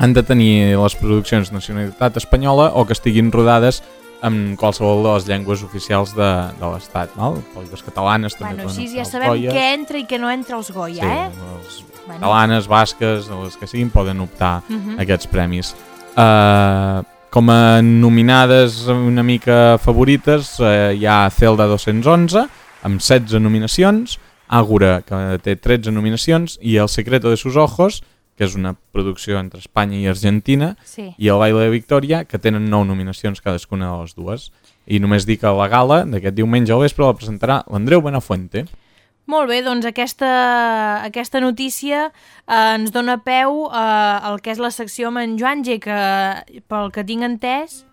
han de tenir les produccions de nacionalitat espanyola o que estiguin rodades en qualsevol de les llengües oficials de, de l'Estat, no? Pel·lícules catalanes també Bueno, poden així optar ja sabem Goyes. què entra i què no entra als Goya, Sí, eh? les Bueno. catalanes, basques, les que siguin, poden optar Mhm. a aquests premis. Uh, com a nominades una mica favorites uh, hi ha Zelda 211 amb 16 nominacions, Ágora que té 13 nominacions i El secreto de sus ojos que és una producció entre Espanya i Argentina Sí. i El baile de Victòria que tenen 9 nominacions cadascuna de les dues. I només dic que la gala d'aquest diumenge al vespre la presentarà l'Andreu Benafuente. Molt bé, doncs aquesta, aquesta notícia eh, ens dona peu eh, al que és la secció amb en Joan G, que pel que tinc entès,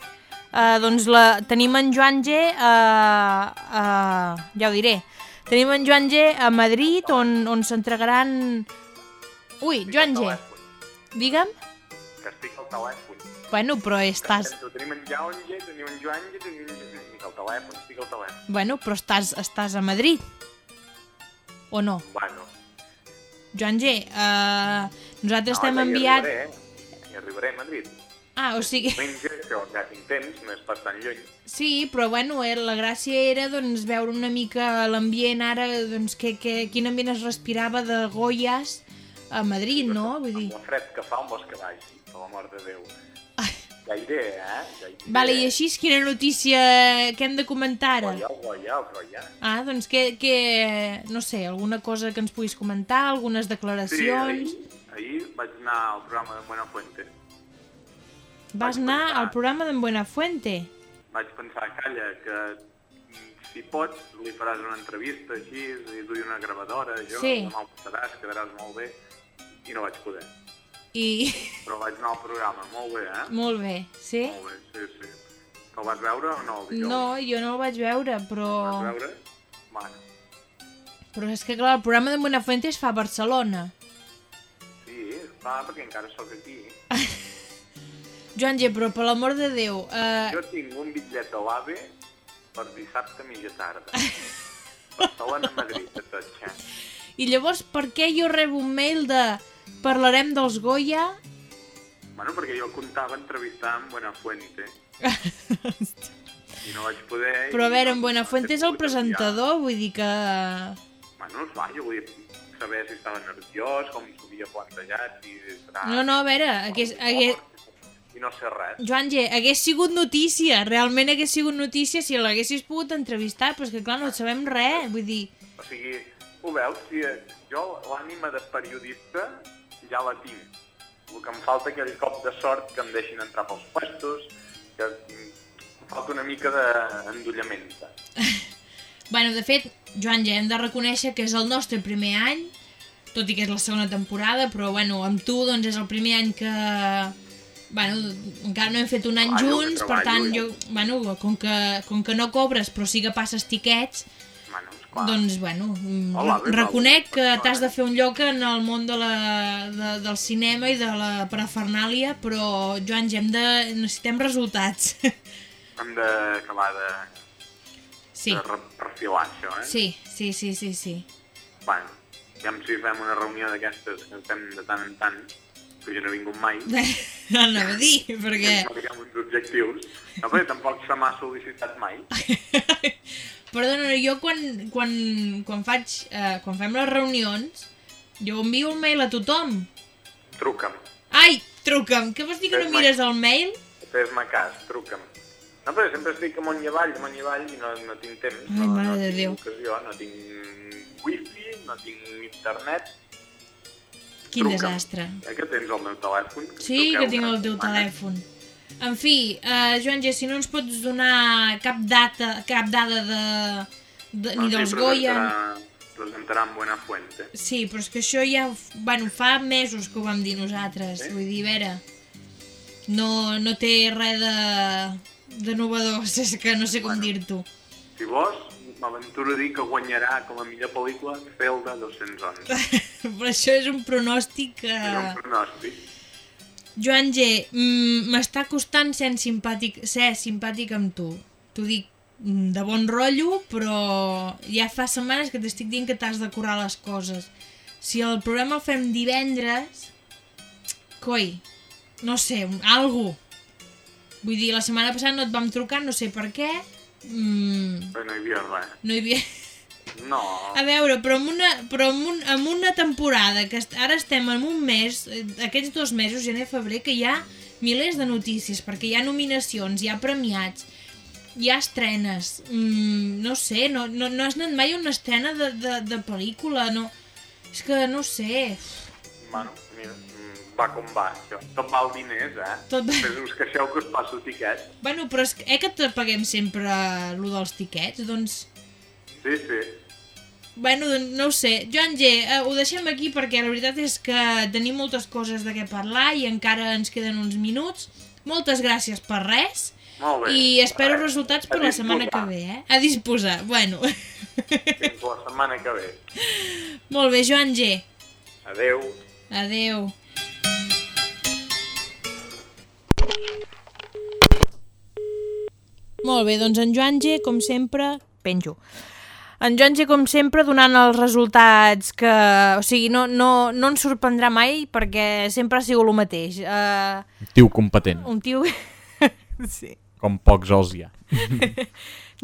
eh, doncs la, tenim en Joan G, eh, eh, ja ho diré, tenim en Joan G a Madrid, on, on s'entregaran... Ui, Joan G, digue'm? Que estic al telèfon. Bueno, però estàs... Ho tenim en Joan G, tenim en Joan G, tenim en... Estic al telèfon, estic al telèfon. Bueno, però estàs, estàs a Madrid. O no? Bueno, Joan G, eh, nosaltres no, t'hem enviat... Arribaré, eh? Hi arribaré a Madrid. Ah, o sigui... Menja, que ja tinc temps, no és pas tan lluny. Sí, però bueno, eh, la gràcia era doncs, veure una mica l'ambient ara, doncs, que, que, quin ambient es respirava de Goyas a Madrid, no? Vull dir... El fred que fa vols que vagi, per l'amor de Déu. Ja iré, eh? Ja iré. Vale, i així, quina notícia que hem de comentar ara? Goya, Goya, Goya. Ah, doncs que, que, no sé, alguna cosa que ens puguis comentar, algunes Sí, declaracions... ahir, ahir vaig anar al programa de Buenafuente. Vas anar al programa d'en Buenafuente. Vaig pensar, calla, que mm, si pots, li faràs una entrevista així, li duia una gravadora, jo, Sí. demà ho passaràs, quedaràs molt bé, i no vaig poder. I... Però vaig anar al programa, molt bé, eh? Molt bé, sí? Molt bé, sí, sí. Que el vas veure o no, el? No, jo no el vaig veure, però... El vas veure? Bueno, Però és que, clar, el programa de Buenafuente es fa a Barcelona. sí, fa perquè encara sóc aquí. Joan G, però per l'amor de Déu... Eh, Jo tinc un bitllet a l'AVE per dissabte a mitja tarda. Barcelona, Madrid, a tot, ja. I llavors, per què jo rebo un mail de parlarem dels Goya? Bueno, perquè jo comptava entrevistar amb Buenafuente. I no vaig poder... Però a veure, en Buenafuente és el presentador, vull dir que... Bueno, esclar, jo volia saber si estava nerviós, com s'ho havia plantejat, si serà... No, no, a veure, hagués, hagués... I no sé res. Joan G, hagués sigut notícia, realment hagués sigut notícia si l'haguessis pogut entrevistar, però és que clar, no sabem res, vull dir... O sigui, ho veus? Si jo l'ànima de periodista ja la tinc. El que em falta aquell cop de sort que em deixin entrar pels puestos, que em falta una mica d'endollament. Bueno, de fet, Joan, ja hem de reconèixer que és el nostre primer any, tot i que és la segona temporada, però bueno, amb tu doncs és el primer any que... Bueno, encara no hem fet un any que junts, per tant, treballo. jo, bueno, com que, com que no cobres però sí que passes tiquets, Doncs, bueno, mm, Hola, reconec que t'has de fer un lloc en el món de la, de, del cinema i de la parafernàlia, però, Joan, ja hem de... necessitem resultats. Hem d'acabar de, sí, de perfilar això, eh? sí, sí, sí, sí, sí. Bueno, ja si fem una reunió d'aquestes que fem de tant en tant, que jo no he vingut mai, Anava a dir, perquè... no diguem uns objectius, no, perquè tampoc se m'ha sol·licitat mai. Perdona, jo quan, quan, quan faig, eh, quan fem les reunions, jo envio un mail a tothom. Truca'm, Ai, truca'm, què vols dir que no mires el mail? fes-me cas, truca'm. No, perquè sempre estic amunt i avall, amunt i avall, i no, no tinc temps. Ai, no, mare no de tinc Déu. Ocasió, no tinc wifi, no tinc internet. Quin Truca'm. desastre. Eh, que tens el meu telèfon? Sí, que tinc el teu telèfon. En fi, uh, Joan G, si no ens pots donar cap data, cap dada de, de, ni dels Goya... presentarà en Buenafuente. Sí, però és que això ja... Bueno, fa mesos que ho vam dir nosaltres. Sí? Vull dir, a veure... No, no té res de, de novedós, és que no sé com bueno. dir-t'ho. Si vols, m'aventuro a dir que guanyarà com a millor pel·lícula Zelda 211. però això és un pronòstic que... És un pronòstic. Joan G, mm, m'està costant ser simpàtic, ser simpàtic amb tu. T'ho dic mm, de bon rotllo, però ja fa setmanes que t'estic dient que t'has de curar les coses. Si el programa el fem divendres, coi, no sé, algú. Vull dir, la setmana passada no et vam trucar, no sé per què. Mm, Però no hi havia res. no hi havia... No. A veure, però amb una, però amb, un, amb una temporada, que ara estem en un mes, eh, aquests dos mesos, gener, febrer, que hi ha milers de notícies, perquè hi ha nominacions, hi ha premiats, hi ha estrenes, mm, no sé, no, no, no has anat mai a una estrena de, de, de pel·lícula, no... És que no sé... Bueno, mira, mm, va com va, això. Tot val diners, eh? Tot va- Després us queixeu que us passo tiquet. Bueno, però és que, eh que te paguem sempre lo dels tiquets, doncs... Sí, sí. Bueno, doncs no ho sé. Joan G, eh, ho deixem aquí perquè la veritat és que tenim moltes coses de què parlar i encara ens queden uns minuts. Moltes gràcies per res. Molt bé. I espero resultats per la setmana que ve, eh? A disposar. Bueno, Fins la setmana que ve. molt bé, Joan G. Adeu. Adeu. Molt bé, doncs en Joan G, com sempre, penjo. En G, com sempre, donant els resultats que... O sigui, no, no, no ens sorprendrà mai perquè sempre ha sigut el mateix. Uh, Un tio competent, un tio... sí. com pocs els hi ha.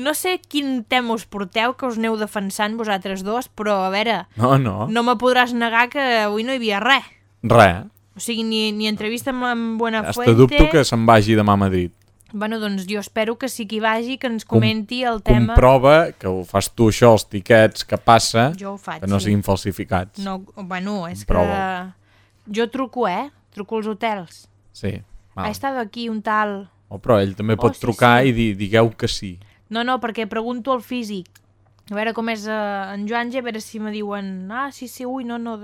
No sé quin tema us porteu, que us aneu defensant vosaltres dos, però a veure, No, no, no me podràs negar que avui no hi havia res. res. O sigui, ni, ni entrevista amb, amb Buenafuente... Hasta dubto que se'n vagi demà a Madrid. Bueno, doncs jo espero que sí que hi vagi, que ens comenti el tema... Comprova que ho fas tu això, els tiquets que passa, Jo ho faig, que no sí. siguin falsificats. No, bueno, és Prova-ho. que... Jo truco, eh? Truco als hotels. Sí, Ha val. estat aquí un tal... Oh, però ell també pot Oh, sí, trucar sí. i dir, digueu que sí. No, no, perquè pregunto al físic. A veure com és uh, en Joan G, a veure si me diuen... Ah, sí, sí, ui, no, no...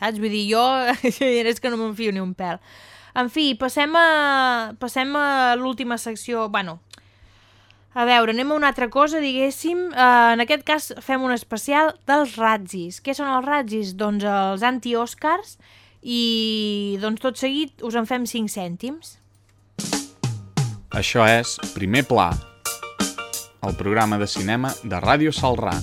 Saps? Vull dir, jo és que no m'enfio ni un pèl. En fi, passem a, passem a l'última secció... Bueno, a veure, anem a una altra cosa, diguéssim. Uh, en aquest cas fem un especial dels Ratzis. Què són els Ratzis? Doncs els anti-Oscars i doncs tot seguit us en fem 5 cèntims. Això és Primer Pla, el programa de cinema de Ràdio Salrà.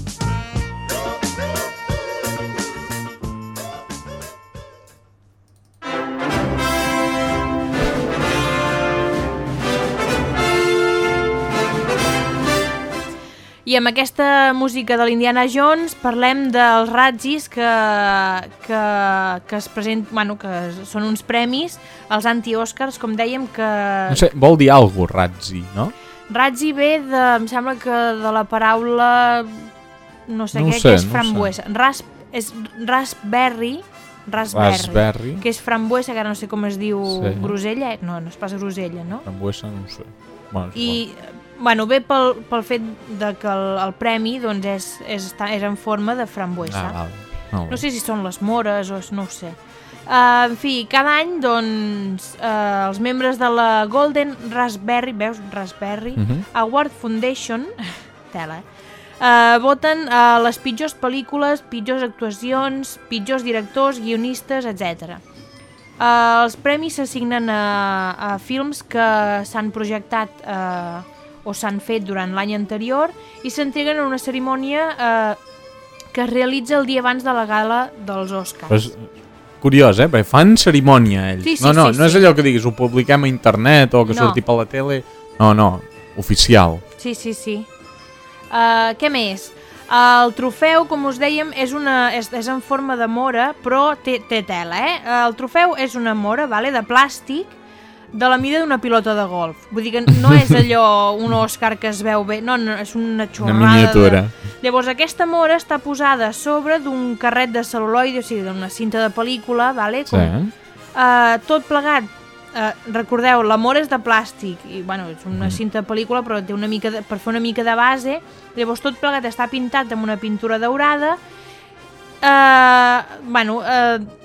I amb aquesta música de l'Indiana Jones parlem dels Razzis que, que, que es present, bueno, que són uns premis, els anti-Oscars, com dèiem, que... No sé, vol dir alguna cosa, Razzi, no? Razzi ve de, em sembla que de la paraula, no sé No què, sé, que és no frambuesa. Ras, és raspberry, raspberry, Raspberry. que és frambuesa, que ara no sé com es diu, Sí. grosella, no, no és pas grosella, no? Frambuesa, no sé. Bueno, I, bueno, ve pel, pel fet de que el, el premi doncs, és, és, està- és en forma de frambuesa. Ah, val. No sé si són les mores o no ho sé. Uh, en fi, cada any, doncs, uh, els membres de la Golden Raspberry, veus? Raspberry Mhm. Award Foundation, tela, eh? Uh, voten uh, les pitjors pel·lícules, pitjors actuacions, pitjors directors, guionistes, etc. Uh, els premis s'assignen a, a films que s'han projectat uh, o s'han fet durant l'any anterior i s'entreguen en una cerimònia uh, que es realitza el dia abans de la gala dels Oscars. És curiós, eh? Perquè fan cerimònia, ells. Sí, sí, no, no, sí, no és sí. allò que diguis, ho publiquem a internet o que No. surti per la tele. No, no, oficial. Sí, sí, sí. Uh, què més? El trofeu, com us dèiem, és, una, és, és en forma de mora, però té, té tela, eh? El trofeu és una mora, vale, de plàstic, de la mida d'una pilota de golf. Vull dir que no és allò un Òscar que es veu bé, no, no, és una xorrada. miniatura. De... Llavors, aquesta mora està posada a sobre d'un carret de cel·luloide, o sigui, d'una cinta de pel·lícula, vale? Sí. Uh, tot plegat, uh, recordeu, l'amor és de plàstic, i bueno, és una cinta de pel·lícula, però té una mica de, per fer una mica de base, llavors tot plegat està pintat amb una pintura daurada, eh, bueno, eh,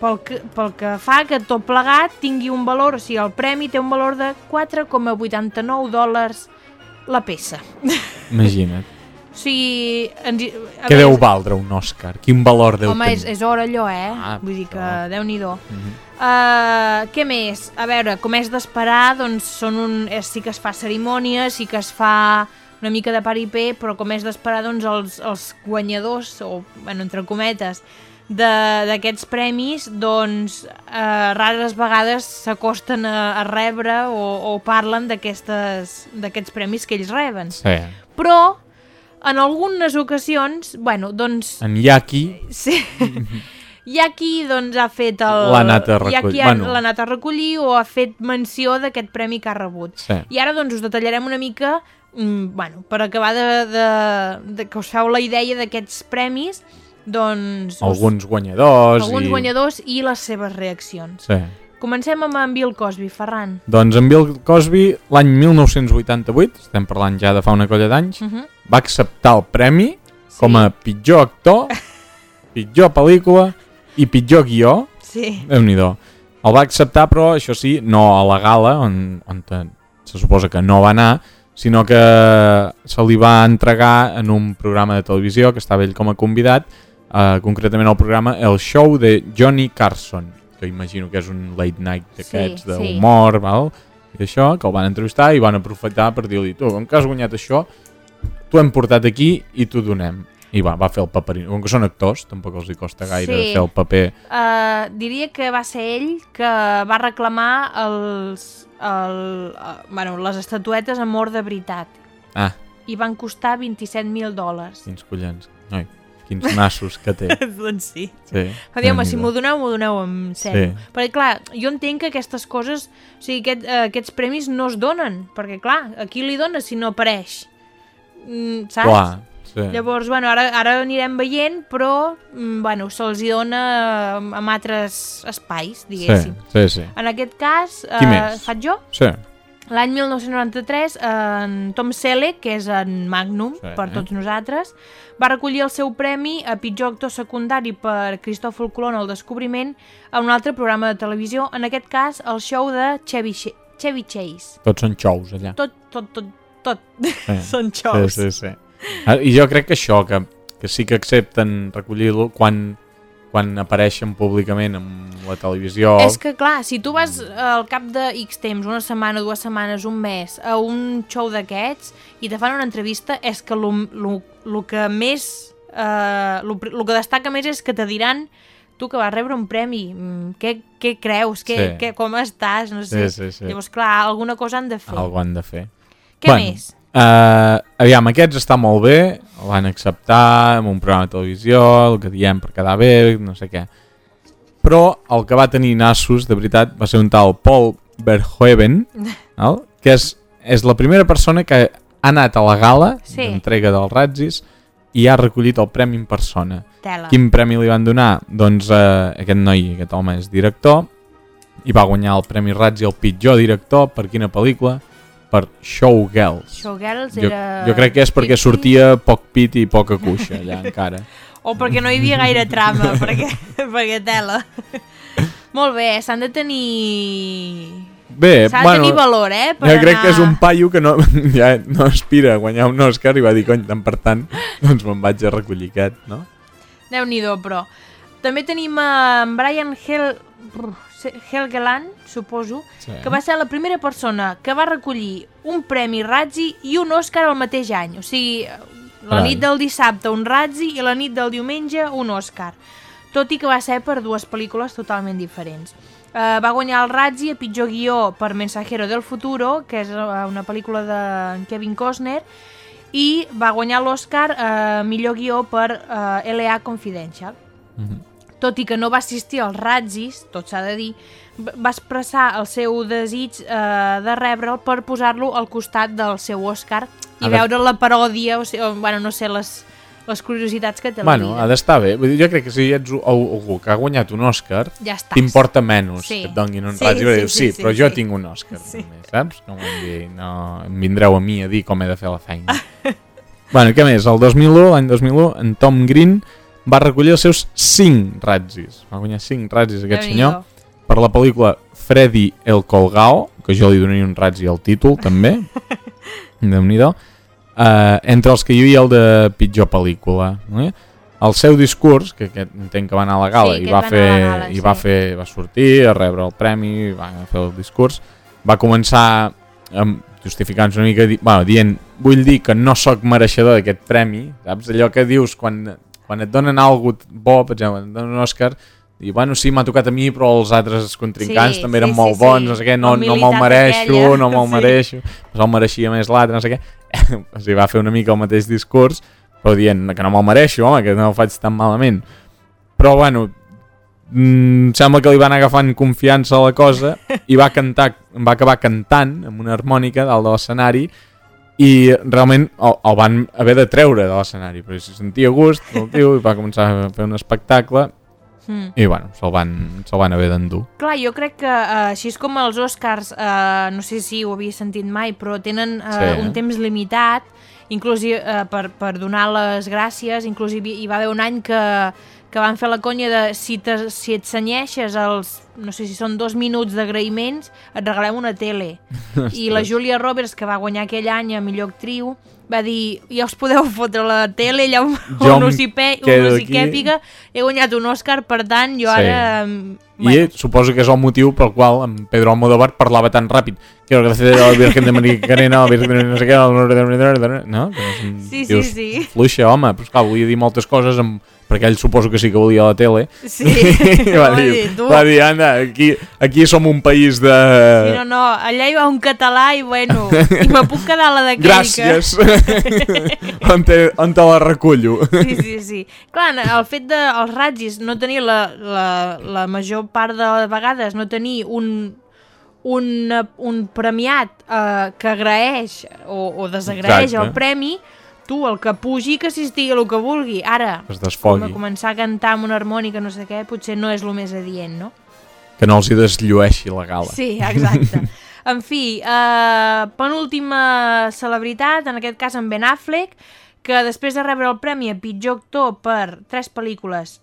pel, que, pel que fa que tot plegat tingui un valor, o sigui, el premi té un valor de 4,89 dòlars la peça. Imagina't. O sigui... Ens, més- deu valdre un Òscar? Quin valor deu Home, és, tenir? és hora allò, eh? Ah, Vull dir que, déu-n'hi-do. Mhm. Uh, què més? A veure, com és d'esperar, doncs són un, és, sí que es fa cerimònia, sí que es fa una mica de paripé, però com és d'esperar, doncs els, els guanyadors, o, bueno, entre cometes, d'aquests premis, doncs uh, rares vegades s'acosten a, a rebre o, o parlen d'aquests premis que ells reben. Sí. Però, en algunes ocasions, bueno, doncs... En Yaki, Sí. Qui doncs, ha fet el... L'ha anat a recollir. Bueno. l'ha anat a recollir o ha fet menció d'aquest premi que ha rebut. Sí. I ara doncs us detallarem una mica, mm, bueno, per acabar de, de, de que us feu la idea d'aquests premis, doncs... alguns guanyadors... alguns i... guanyadors i les seves reaccions. Sí. Comencem amb en Bill Cosby, Ferran. Doncs en Bill Cosby, l'any 1988, estem parlant ja de fa una colla d'anys, Mhm. va acceptar el premi com a pitjor actor, pitjor pel·lícula i pitjor guió. Sí. déu nhi El va acceptar, però això sí, no a la gala, on, on te- se suposa que no va anar, sinó que se li va entregar en un programa de televisió que estava ell com a convidat, eh, concretament el programa El Show de Johnny Carson, que imagino que és un late night d'aquests Sí, sí. d'humor, val? i això, que el van entrevistar i van aprofitar per dir-li, tu, com que has guanyat això, t'ho hem portat aquí i t'ho donem. I va, va fer el paperino. Com que són actors, tampoc els hi costa gaire Sí. fer el paper. Uh, diria que va ser ell que va reclamar els, el, uh, bueno, les estatuetes Amor de veritat Ah, i van costar 27.000 dòlars. quins collons. Ai, quins nassos que té. doncs sí. Sí. Va dir, home, Déu-n'hi-do. si m'ho doneu, m'ho doneu en sèrio. Sí. Perquè, clar, jo entenc que aquestes coses, o sigui, aquest, uh, aquests premis no es donen, perquè, clar, a qui li dona si no apareix? Mm, saps? Clar, sí. Llavors, bueno, ara, ara anirem veient, però, mm, bueno, se'ls dona eh, amb altres espais, diguéssim. Sí, sí, sí. En aquest cas, eh, faig jo? Sí. L'any 1993, en Tom Selleck, que és en Magnum Sí. per tots nosaltres, va recollir el seu premi a pitjor actor secundari per Cristòfol Colom al descobriment a un altre programa de televisió, en aquest cas el show de Chevy, Ch Chevy Chase. Tots són xous allà. Tot, tot, tot, tot. Sí. Són xous. Sí, sí, sí. Ah, I jo crec que això, que, que sí que accepten recollir-lo quan, quan apareixen públicament en la televisió. És que, clar, si tu vas al cap de X temps, una setmana, dues setmanes, un mes, a un show d'aquests i te fan una entrevista, és que el que més... Eh, lo, lo que destaca més és que te diran tu que vas rebre un premi, mm, què, què creus, què, Sí. què, com estàs, no sé. Sí, sí, sí. Llavors, clar, alguna cosa han de fer. Algo han de fer. Què més? Uh, aviam, aquests està molt bé, el van acceptar en un programa de televisió, el que diem per quedar bé, no sé què. Però el que va tenir nassos, de veritat, va ser un tal Paul Verhoeven, val? que és, és la primera persona que ha anat a la gala Sí. d'entrega dels Ratzis i ha recollit el premi en persona. Tela. Quin premi li van donar? Doncs uh, aquest noi, aquest home és director i va guanyar el Premi Razzie el pitjor director per quina pel·lícula? Per Showgirls. Showgirls jo, era jo crec que és perquè sortia poc pit i poca cuixa allà encara. O perquè no hi havia gaire trama, perquè, perquè tela. Molt bé, s'han de tenir... Bé, S'ha de bueno, tenir valor, eh? per jo crec anar- que és un paio que no, ja no aspira a guanyar un Oscar i va dir, cony, tant per tant, doncs me'n vaig a recollir aquest, no? Déu-n'hi-do, però. També tenim en Brian Hel... Helgeland, suposo, Sí. que va ser la primera persona que va recollir un premi Razzie i un Oscar al mateix any. O sigui, la Carai. nit del dissabte un Razzie i la nit del diumenge un Oscar. Tot i que va ser per dues pel·lícules totalment diferents. Uh, va guanyar el Razzie a pitjor guió per Mensajero del Futuro, que és uh, una pel·lícula de Kevin Costner, i va guanyar l'Oscar a millor guió per uh, L.A. Confidential. Tot i que no va assistir als Razzis, tot s'ha de dir, va expressar el seu desig eh, de rebre'l per posar-lo al costat del seu Oscar i de- veure la paròdia, o, sigui, o bueno, no sé, les, les curiositats que té la Bueno, vida. ha d'estar bé. Vull dir, jo crec que si ets al- algú que ha guanyat un Òscar, Ja t'importa menys Sí. que et donguin un Sí, perquè sí, sí, sí, sí, però jo sí. tinc un Òscar, Sí. també, saps? No, dir, no em vindreu a mi a dir com he de fer la feina. bueno, què més? El 2001, l'any 2001, en Tom Green va recollir els seus 5 Razzis. Va guanyar 5 Razzis aquest senyor per la pel·lícula Freddy el Colgao, que jo li donaria un Razzi al títol, també. déu nhi uh, Entre els que hi havia el de pitjor pel·lícula. Eh? El seu discurs, que aquest entenc que va anar a la gala, Sí, i va va fer, gala, i sí. va fer, va sortir a rebre el premi, va fer el discurs, va començar amb, justificant-se una mica, di bueno, dient, vull dir que no sóc mereixedor d'aquest premi, saps? Allò que dius quan, quan et donen algo bo, per exemple, et donen un Òscar, i bueno, sí, m'ha tocat a mi, però els altres contrincants Sí, també eren sí, molt sí, bons, sí. no sé què, no, no me'l mereixo, aquella, no me'l sí. mereixo, se'l mereixia més l'altre, no sé què. o sigui, va fer una mica el mateix discurs, però dient que no me'l mereixo, home, que no ho faig tan malament. Però, bueno, mm, sembla que li van agafant confiança a la cosa i va cantar, va acabar cantant amb una harmònica dalt de l'escenari i realment el, el van haver de treure de l'escenari perquè se sentia gust el tio i va començar a fer un espectacle Mm. i bueno, se'l van, se van haver d'endur Clar, jo crec que uh, així és com els Oscars, uh, no sé si ho havia sentit mai, però tenen uh, Sí. un temps limitat, inclús uh, per, per donar les gràcies, inclús hi, hi va haver un any que, que van fer la conya de si, te, si et senyeixes els, no sé si són dos minuts d'agraïments, et regalem una tele. I la Ostres. Julia Roberts, que va guanyar aquell any a millor actriu, va dir, ja us podeu fotre la tele allà on, us hi, pe, on us hi he guanyat un Òscar, per tant, jo Sí. ara... em, i suposo que és el motiu pel qual en Pedro Almodóvar parlava tan ràpid que gràcies a la Virgen de Maricarena la Virgen de no sé què no? No Sí, sí, sí. fluixa home, però esclar, volia dir moltes coses amb, perquè ell suposo que sí que volia la tele Sí. Va, dir, dir, tu. va dir, anda, aquí, aquí som un país de... Sí, no, no, allà hi va un català i bueno, i me puc quedar la d'aquell Gràcies. que... on, te, on te la recullo. Sí, sí, sí. Clar, el fet dels de, ratgis no tenir la, la, la major part de vegades, no tenir un, un, un premiat eh, que agraeix o, o desagraeix Exacte. el premi, tu, el que pugi, que assistigui el que vulgui. Ara, Es desfogui. com començar a cantar amb una harmònica, no sé què, potser no és el més adient, no? Que no els hi desllueixi la gala. Sí, exacte. En fi, uh, penúltima celebritat, en aquest cas en Ben Affleck, que després de rebre el premi a pitjor actor per tres pel·lícules,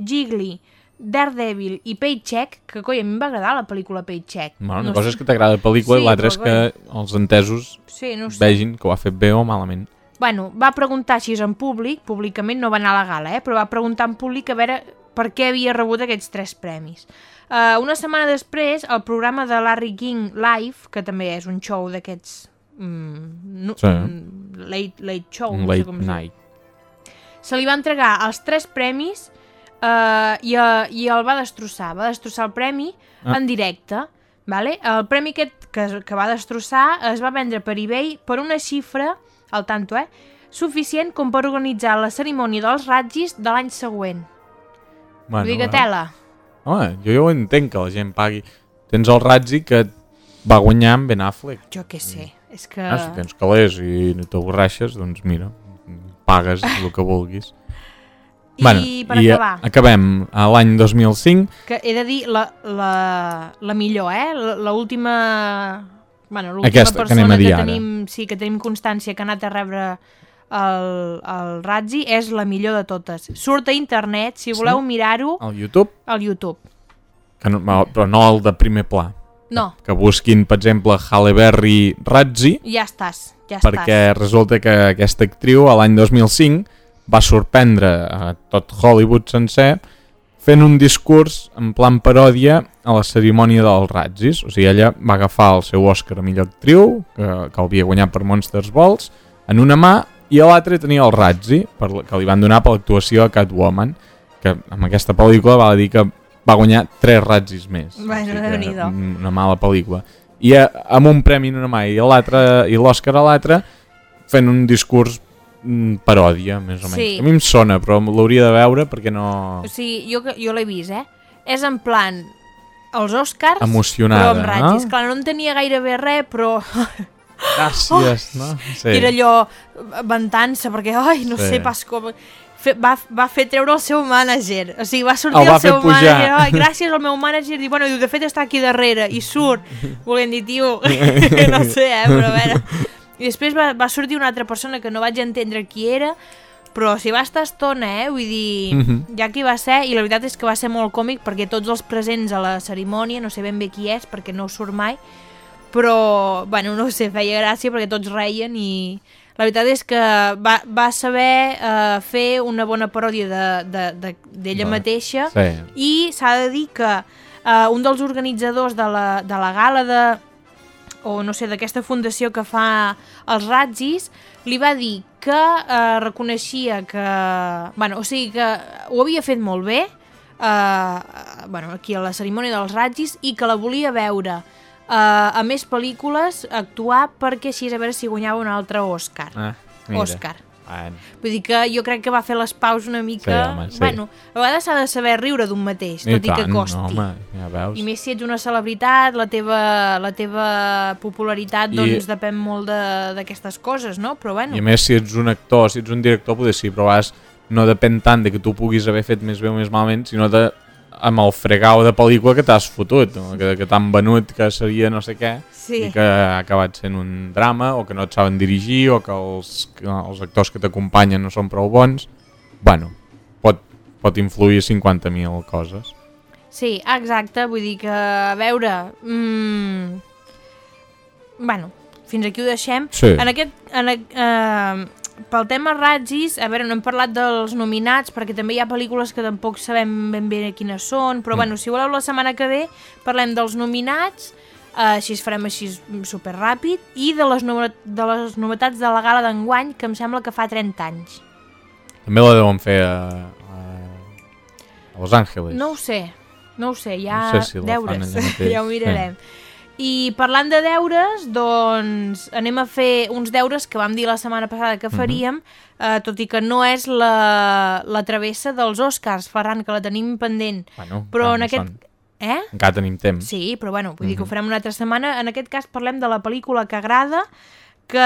Gigli, Daredevil i Paycheck, que coi, a mi em va agradar la pel·lícula Paycheck. Bueno, una No cosa sé. és que t'agrada la pel·lícula Sí, i l'altra és que els entesos Sí, no sé. vegin que ho ha fet bé o malament. Bueno, va preguntar així en públic, públicament no va anar a la gala, eh? però va preguntar en públic a veure per què havia rebut aquests tres premis. Uh, una setmana després, el programa de Larry King Live, que també és un show d'aquests... Mm, no, Sí. mm, late, late show, Un no sé late com night. Se li va entregar els tres premis uh, i, uh, i el va destrossar. Va destrossar el premi Ah. en directe. Vale? El premi aquest que, que va destrossar es va vendre per eBay per una xifra, al tanto, eh? suficient com per organitzar la cerimònia dels ratgis de l'any següent. Bueno, Vull dir que bueno. tela. Home, jo ja ho entenc que la gent pagui. Tens el Razzi que va guanyar amb Ben Affleck. Jo què sé, és que... Ah, si tens calés i no t'avorreixes, doncs mira, pagues el que vulguis. I per i acabar. acabem a l'any 2005. Que he de dir la, la, la millor, eh? La- la última... Bueno, l'última Aquesta que persona anem a dir que ara. tenim, sí, que tenim constància que ha anat a rebre el, el Razzi és la millor de totes. Surt a internet, si voleu Sí? mirar-ho, Al YouTube, al YouTube. que no, però no el de primer pla. No, Que busquin, per exemple, Halle Berry Razzi, ja estàs, ja perquè resulta que aquesta actriu a l'any 2005 va sorprendre a tot Hollywood sencer fent un discurs en plan paròdia a la cerimònia dels Razzis. O sigui, ella va agafar el seu Oscar a millor actriu, que, que havia guanyat per Monsters Balls, en una mà, i a l'altra tenia el Razzi, per, que li van donar per l'actuació a Catwoman, que amb aquesta pel·lícula va dir que va guanyar tres Razzis més. Bueno, una mala pel·lícula. I a, amb un premi en una mà i l'Oscar a l'altra fent un discurs mm, paròdia, més o menys. Sí. A mi em sona, però l'hauria de veure perquè no... O sigui, jo, jo l'he vist, eh? És en plan els Oscars, Emocionada, però amb ratgis. no? Clar, no en tenia gairebé res, però Gràcies, no? Sí. era allò ventant-se, perquè, ai, no Sí. sé pas com... Fe, va, va fer treure el seu mànager. O sigui, va sortir El va el, seu mànager. Ai, gràcies al meu mànager. I, bueno, diu, de fet està aquí darrere. I surt, volent dir, tio, no sé, eh, però a veure... I després va, va sortir una altra persona que no vaig entendre qui era, però si va estar estona, eh? Vull dir, Mhm. ja que hi va ser, i la veritat és que va ser molt còmic perquè tots els presents a la cerimònia, no sé ben bé qui és perquè no surt mai, però, bueno, no sé, feia gràcia perquè tots reien i la veritat és que va, va saber uh, fer una bona paròdia d'ella de, de, Va, mateixa sí. i s'ha de dir que uh, un dels organitzadors de la, de la gala de, o no sé, d'aquesta fundació que fa els Ratzis, li va dir que eh, reconeixia que... Bueno, o sigui que ho havia fet molt bé, eh, bueno, aquí a la cerimònia dels Ratzis, i que la volia veure eh, a més pel·lícules, actuar, perquè així a veure si guanyava un altre Òscar. Ah, mira. Òscar. Bueno. Vull dir que jo crec que va fer les paus una mica... Sí, home, sí. Bueno, a vegades s'ha de saber riure d'un mateix, I tot i, que tant, costi. no, home, ja veus. I més si ets una celebritat, la teva, la teva popularitat I- doncs depèn molt de- d'aquestes coses, no? Però bueno, I més, si ets un actor, si ets un director, potser sí, però vegades no depèn tant de que tu puguis haver fet més bé o més malament, sinó de, amb el fregau de pel·lícula que t'has fotut, que, que t'han venut que seria no sé què, Sí. i que ha acabat sent un drama, o que no et saben dirigir, o que els, que els actors que t'acompanyen no són prou bons. Bueno, pot, pot influir 50.000 coses. sí, exacte, vull dir que, a veure... Mmm, bueno, fins aquí ho deixem. Sí. En aquest... En, eh, pel tema Ratzis, a veure, no hem parlat dels nominats, perquè també hi ha pel·lícules que tampoc sabem ben bé quines són, però Mm. bueno, si voleu la setmana que ve parlem dels nominats, eh, així es farem així super ràpid, i de les, de les novetats de la gala d'enguany, que em sembla que fa 30 anys. També la deuen fer a, a, a Los Angeles. No ho sé, no ho sé, ha No sé si deures, ja ho mirarem. I parlant de deures, doncs anem a fer uns deures que vam dir la setmana passada Mhm. que faríem, eh, tot i que no és la, la travessa dels Oscars, Ferran, que la tenim pendent. Bueno, Però en aquest... són. Eh? Encara tenim temps. Sí, però bueno, vull dir que ho Mhm. farem una altra setmana. En aquest cas parlem de la pel·lícula que agrada, que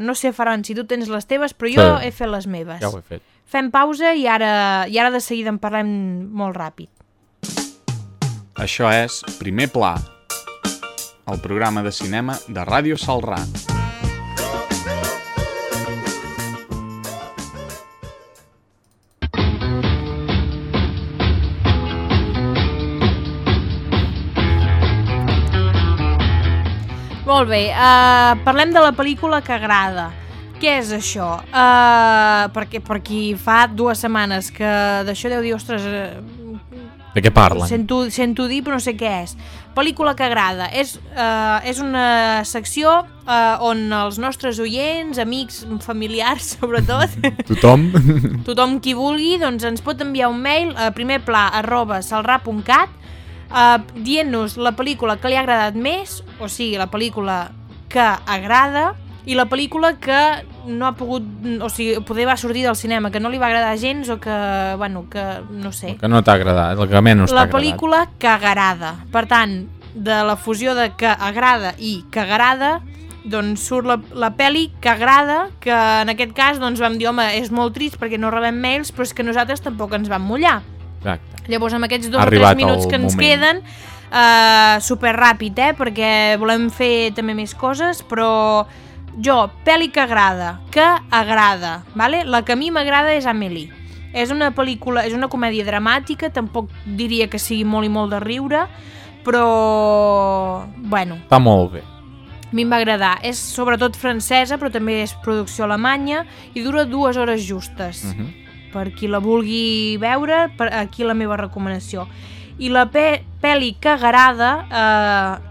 no sé, Ferran, si tu tens les teves, però jo Sí. he fet les meves. Ja ho he fet. Fem pausa i ara, i ara de seguida en parlem molt ràpid. Això és Primer Pla, el programa de cinema de Ràdio Salrà. Molt bé, uh, parlem de la pel·lícula que agrada. Què és això? Uh, perquè per qui fa dues setmanes que d'això deu dir, ostres, uh, De què parlen? sento, sento dir però no sé què és. Pel·lícula que agrada. És, uh, és una secció uh, on els nostres oients, amics, familiars, sobretot, Tothom? tothom qui vulgui, doncs ens pot enviar un mail a primerpla arroba salrà.cat uh, dient-nos la pel·lícula que li ha agradat més, o sigui, la pel·lícula que agrada i la pel·lícula que no ha pogut, o sigui, poder va sortir del cinema, que no li va agradar gens o que, bueno, que no sé. que no t'ha agradat, el que menys t'ha La agradat. pel·lícula que agrada. Per tant, de la fusió de que agrada i que agrada, doncs surt la, la pel·li que agrada, que en aquest cas doncs vam dir, home, és molt trist perquè no rebem mails, però és que nosaltres tampoc ens vam mullar. Exacte. Llavors, amb aquests dos o tres minuts que ens moment. queden, uh, super ràpid, eh? Perquè volem fer també més coses, però jo, pel·li que agrada, que agrada, vale? La que a mi m'agrada és Amélie. És una pel·lícula, és una comèdia dramàtica, tampoc diria que sigui molt i molt de riure, però, bueno, Està molt bé. a mi em va agradar. És sobretot francesa, però també és producció alemanya i dura dues hores justes. Uh -huh. Per qui la vulgui veure, per aquí la meva recomanació. I la pe pel·li que agrada, eh,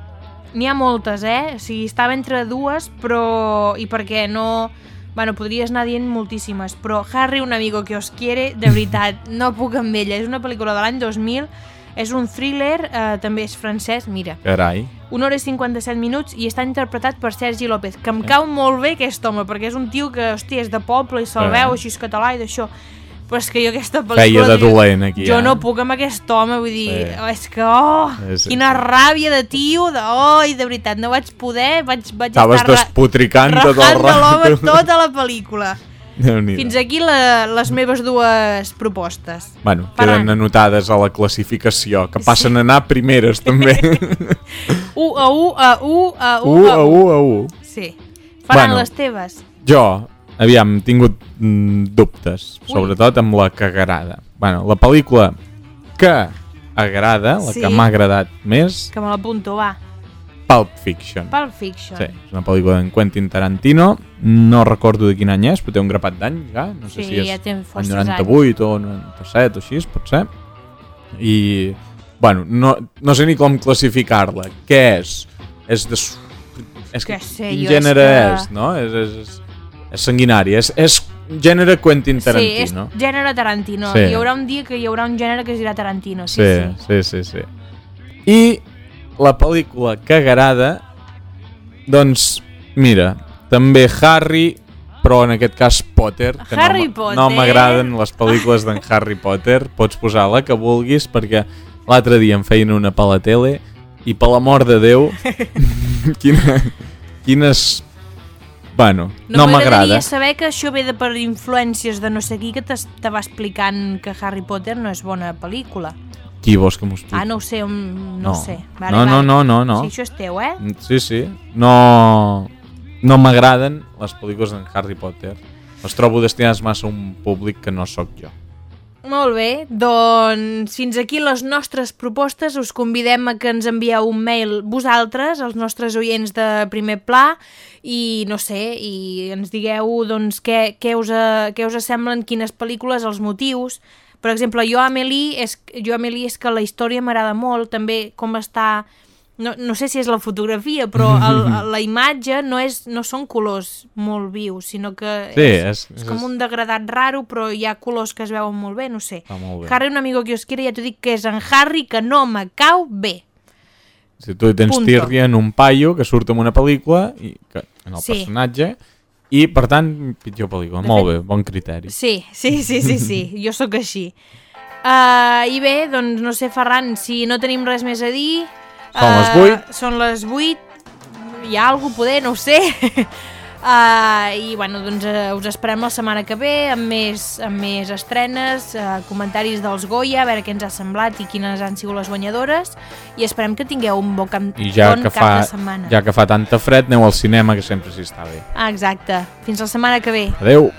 n'hi ha moltes, eh? O sigui, estava entre dues, però... I perquè no... Bueno, podries anar dient moltíssimes, però Harry, un amigo que os quiere, de veritat, no puc amb ella. És una pel·lícula de l'any 2000, és un thriller, eh, també és francès, mira. Carai. Una hora i 57 minuts i està interpretat per Sergi López, que em cau molt bé aquest home, perquè és un tio que, hòstia, és de poble i se'l Eh. veu així és català i d'això. Però és que jo aquesta pel·lícula... Feia de dolent, aquí, Jo eh? no puc amb aquest home, vull dir... Sí. És que, oh, És- quina ràbia de tio, de, oh, i de veritat, no vaig poder, vaig, vaig Estaves estar... ra- despotricant tot el l'home rato. tota la pel·lícula. Fins aquí la, les meves dues propostes. Bueno, Ferran. queden anotades a la classificació, que passen a anar primeres, també. 1 a 1 a 1 a 1 1 a 1 a 1. Sí. Faran Bueno. les teves. Jo, aviam, tingut mm, dubtes, Ui. sobretot amb la que agrada. Bueno, la pel·lícula que agrada, la Sí. que m'ha agradat més, Que me l'apunto, va. Pulp Fiction. Pulp Fiction. Sí, és una pel·lícula d'en Quentin Tarantino, no recordo de quin any és, però té un grapat d'any, ja, no sé Sí, si és ja té any forces 98 o 97 o així, pot ser. I, bueno, no, no sé ni com classificar-la. Què és? És de... És Que sé quin jo, és gènere que- és, no? És, és, és, és sanguinari, és, és gènere Quentin Tarantino. Sí, és gènere Tarantino. Sí. Hi haurà un dia que hi haurà un gènere que es dirà Tarantino. Sí, sí, sí. sí, sí, sí. I la pel·lícula que agrada, doncs, mira, també Harry, però en aquest cas Potter, que Harry no, Potter. no m'agraden les pel·lícules d'en Harry Potter, pots posar la que vulguis, perquè l'altre dia em feien una per la tele i per l'amor de Déu, quina, quines... Bueno, no, No, m'agrada. saber que això ve de per influències de no sé qui que te va explicant que Harry Potter no és bona pel·lícula. Qui vols que m'ho expliqui? Ah, no ho sé, No. no, sé. No, no, no, no, no. Sí, això és teu, eh? Sí, sí. No, no m'agraden les pel·lícules d'en Harry Potter. Les trobo destinades massa a un públic que no sóc jo. Molt bé, doncs fins aquí les nostres propostes. Us convidem a que ens envieu un mail vosaltres, els nostres oients de primer pla, i no sé, i ens digueu doncs, què, què, us, eh, què us semblen, quines pel·lícules, els motius. Per exemple, jo Amélie és, jo Amélie és que la història m'agrada molt, també com està... No, no sé si és la fotografia, però el, la imatge no, és, no són colors molt vius, sinó que Sí, és, és- és com un degradat raro, però hi ha colors que es veuen molt bé, no sé. Està molt bé. Harry, un amigo que us quiere, ja t'ho dic que és en Harry, que no me cau bé. Si tu tens Punto. tírria en un paio que surt en una pel·lícula, i que, en el Sí. personatge, i per tant, pitjor pel·lícula. De molt fet- bé, bon criteri. Sí, sí, sí, sí, sí, jo sóc així. Uh, I bé, doncs no sé, Ferran, si no tenim res més a dir... Són les eh, vuit. Són les 8, hi ha alguna poder, no ho sé. Uh, I bueno, doncs uh, us esperem la setmana que ve amb més, amb més estrenes, uh, comentaris dels Goya, a veure què ens ha semblat i quines han sigut les guanyadores i esperem que tingueu un bon, camp, I ja bon que, cap fa, de setmana. ja que fa tanta fred, aneu al cinema, que sempre s'hi està bé. Ah, exacte. Fins la setmana que ve. Adeu!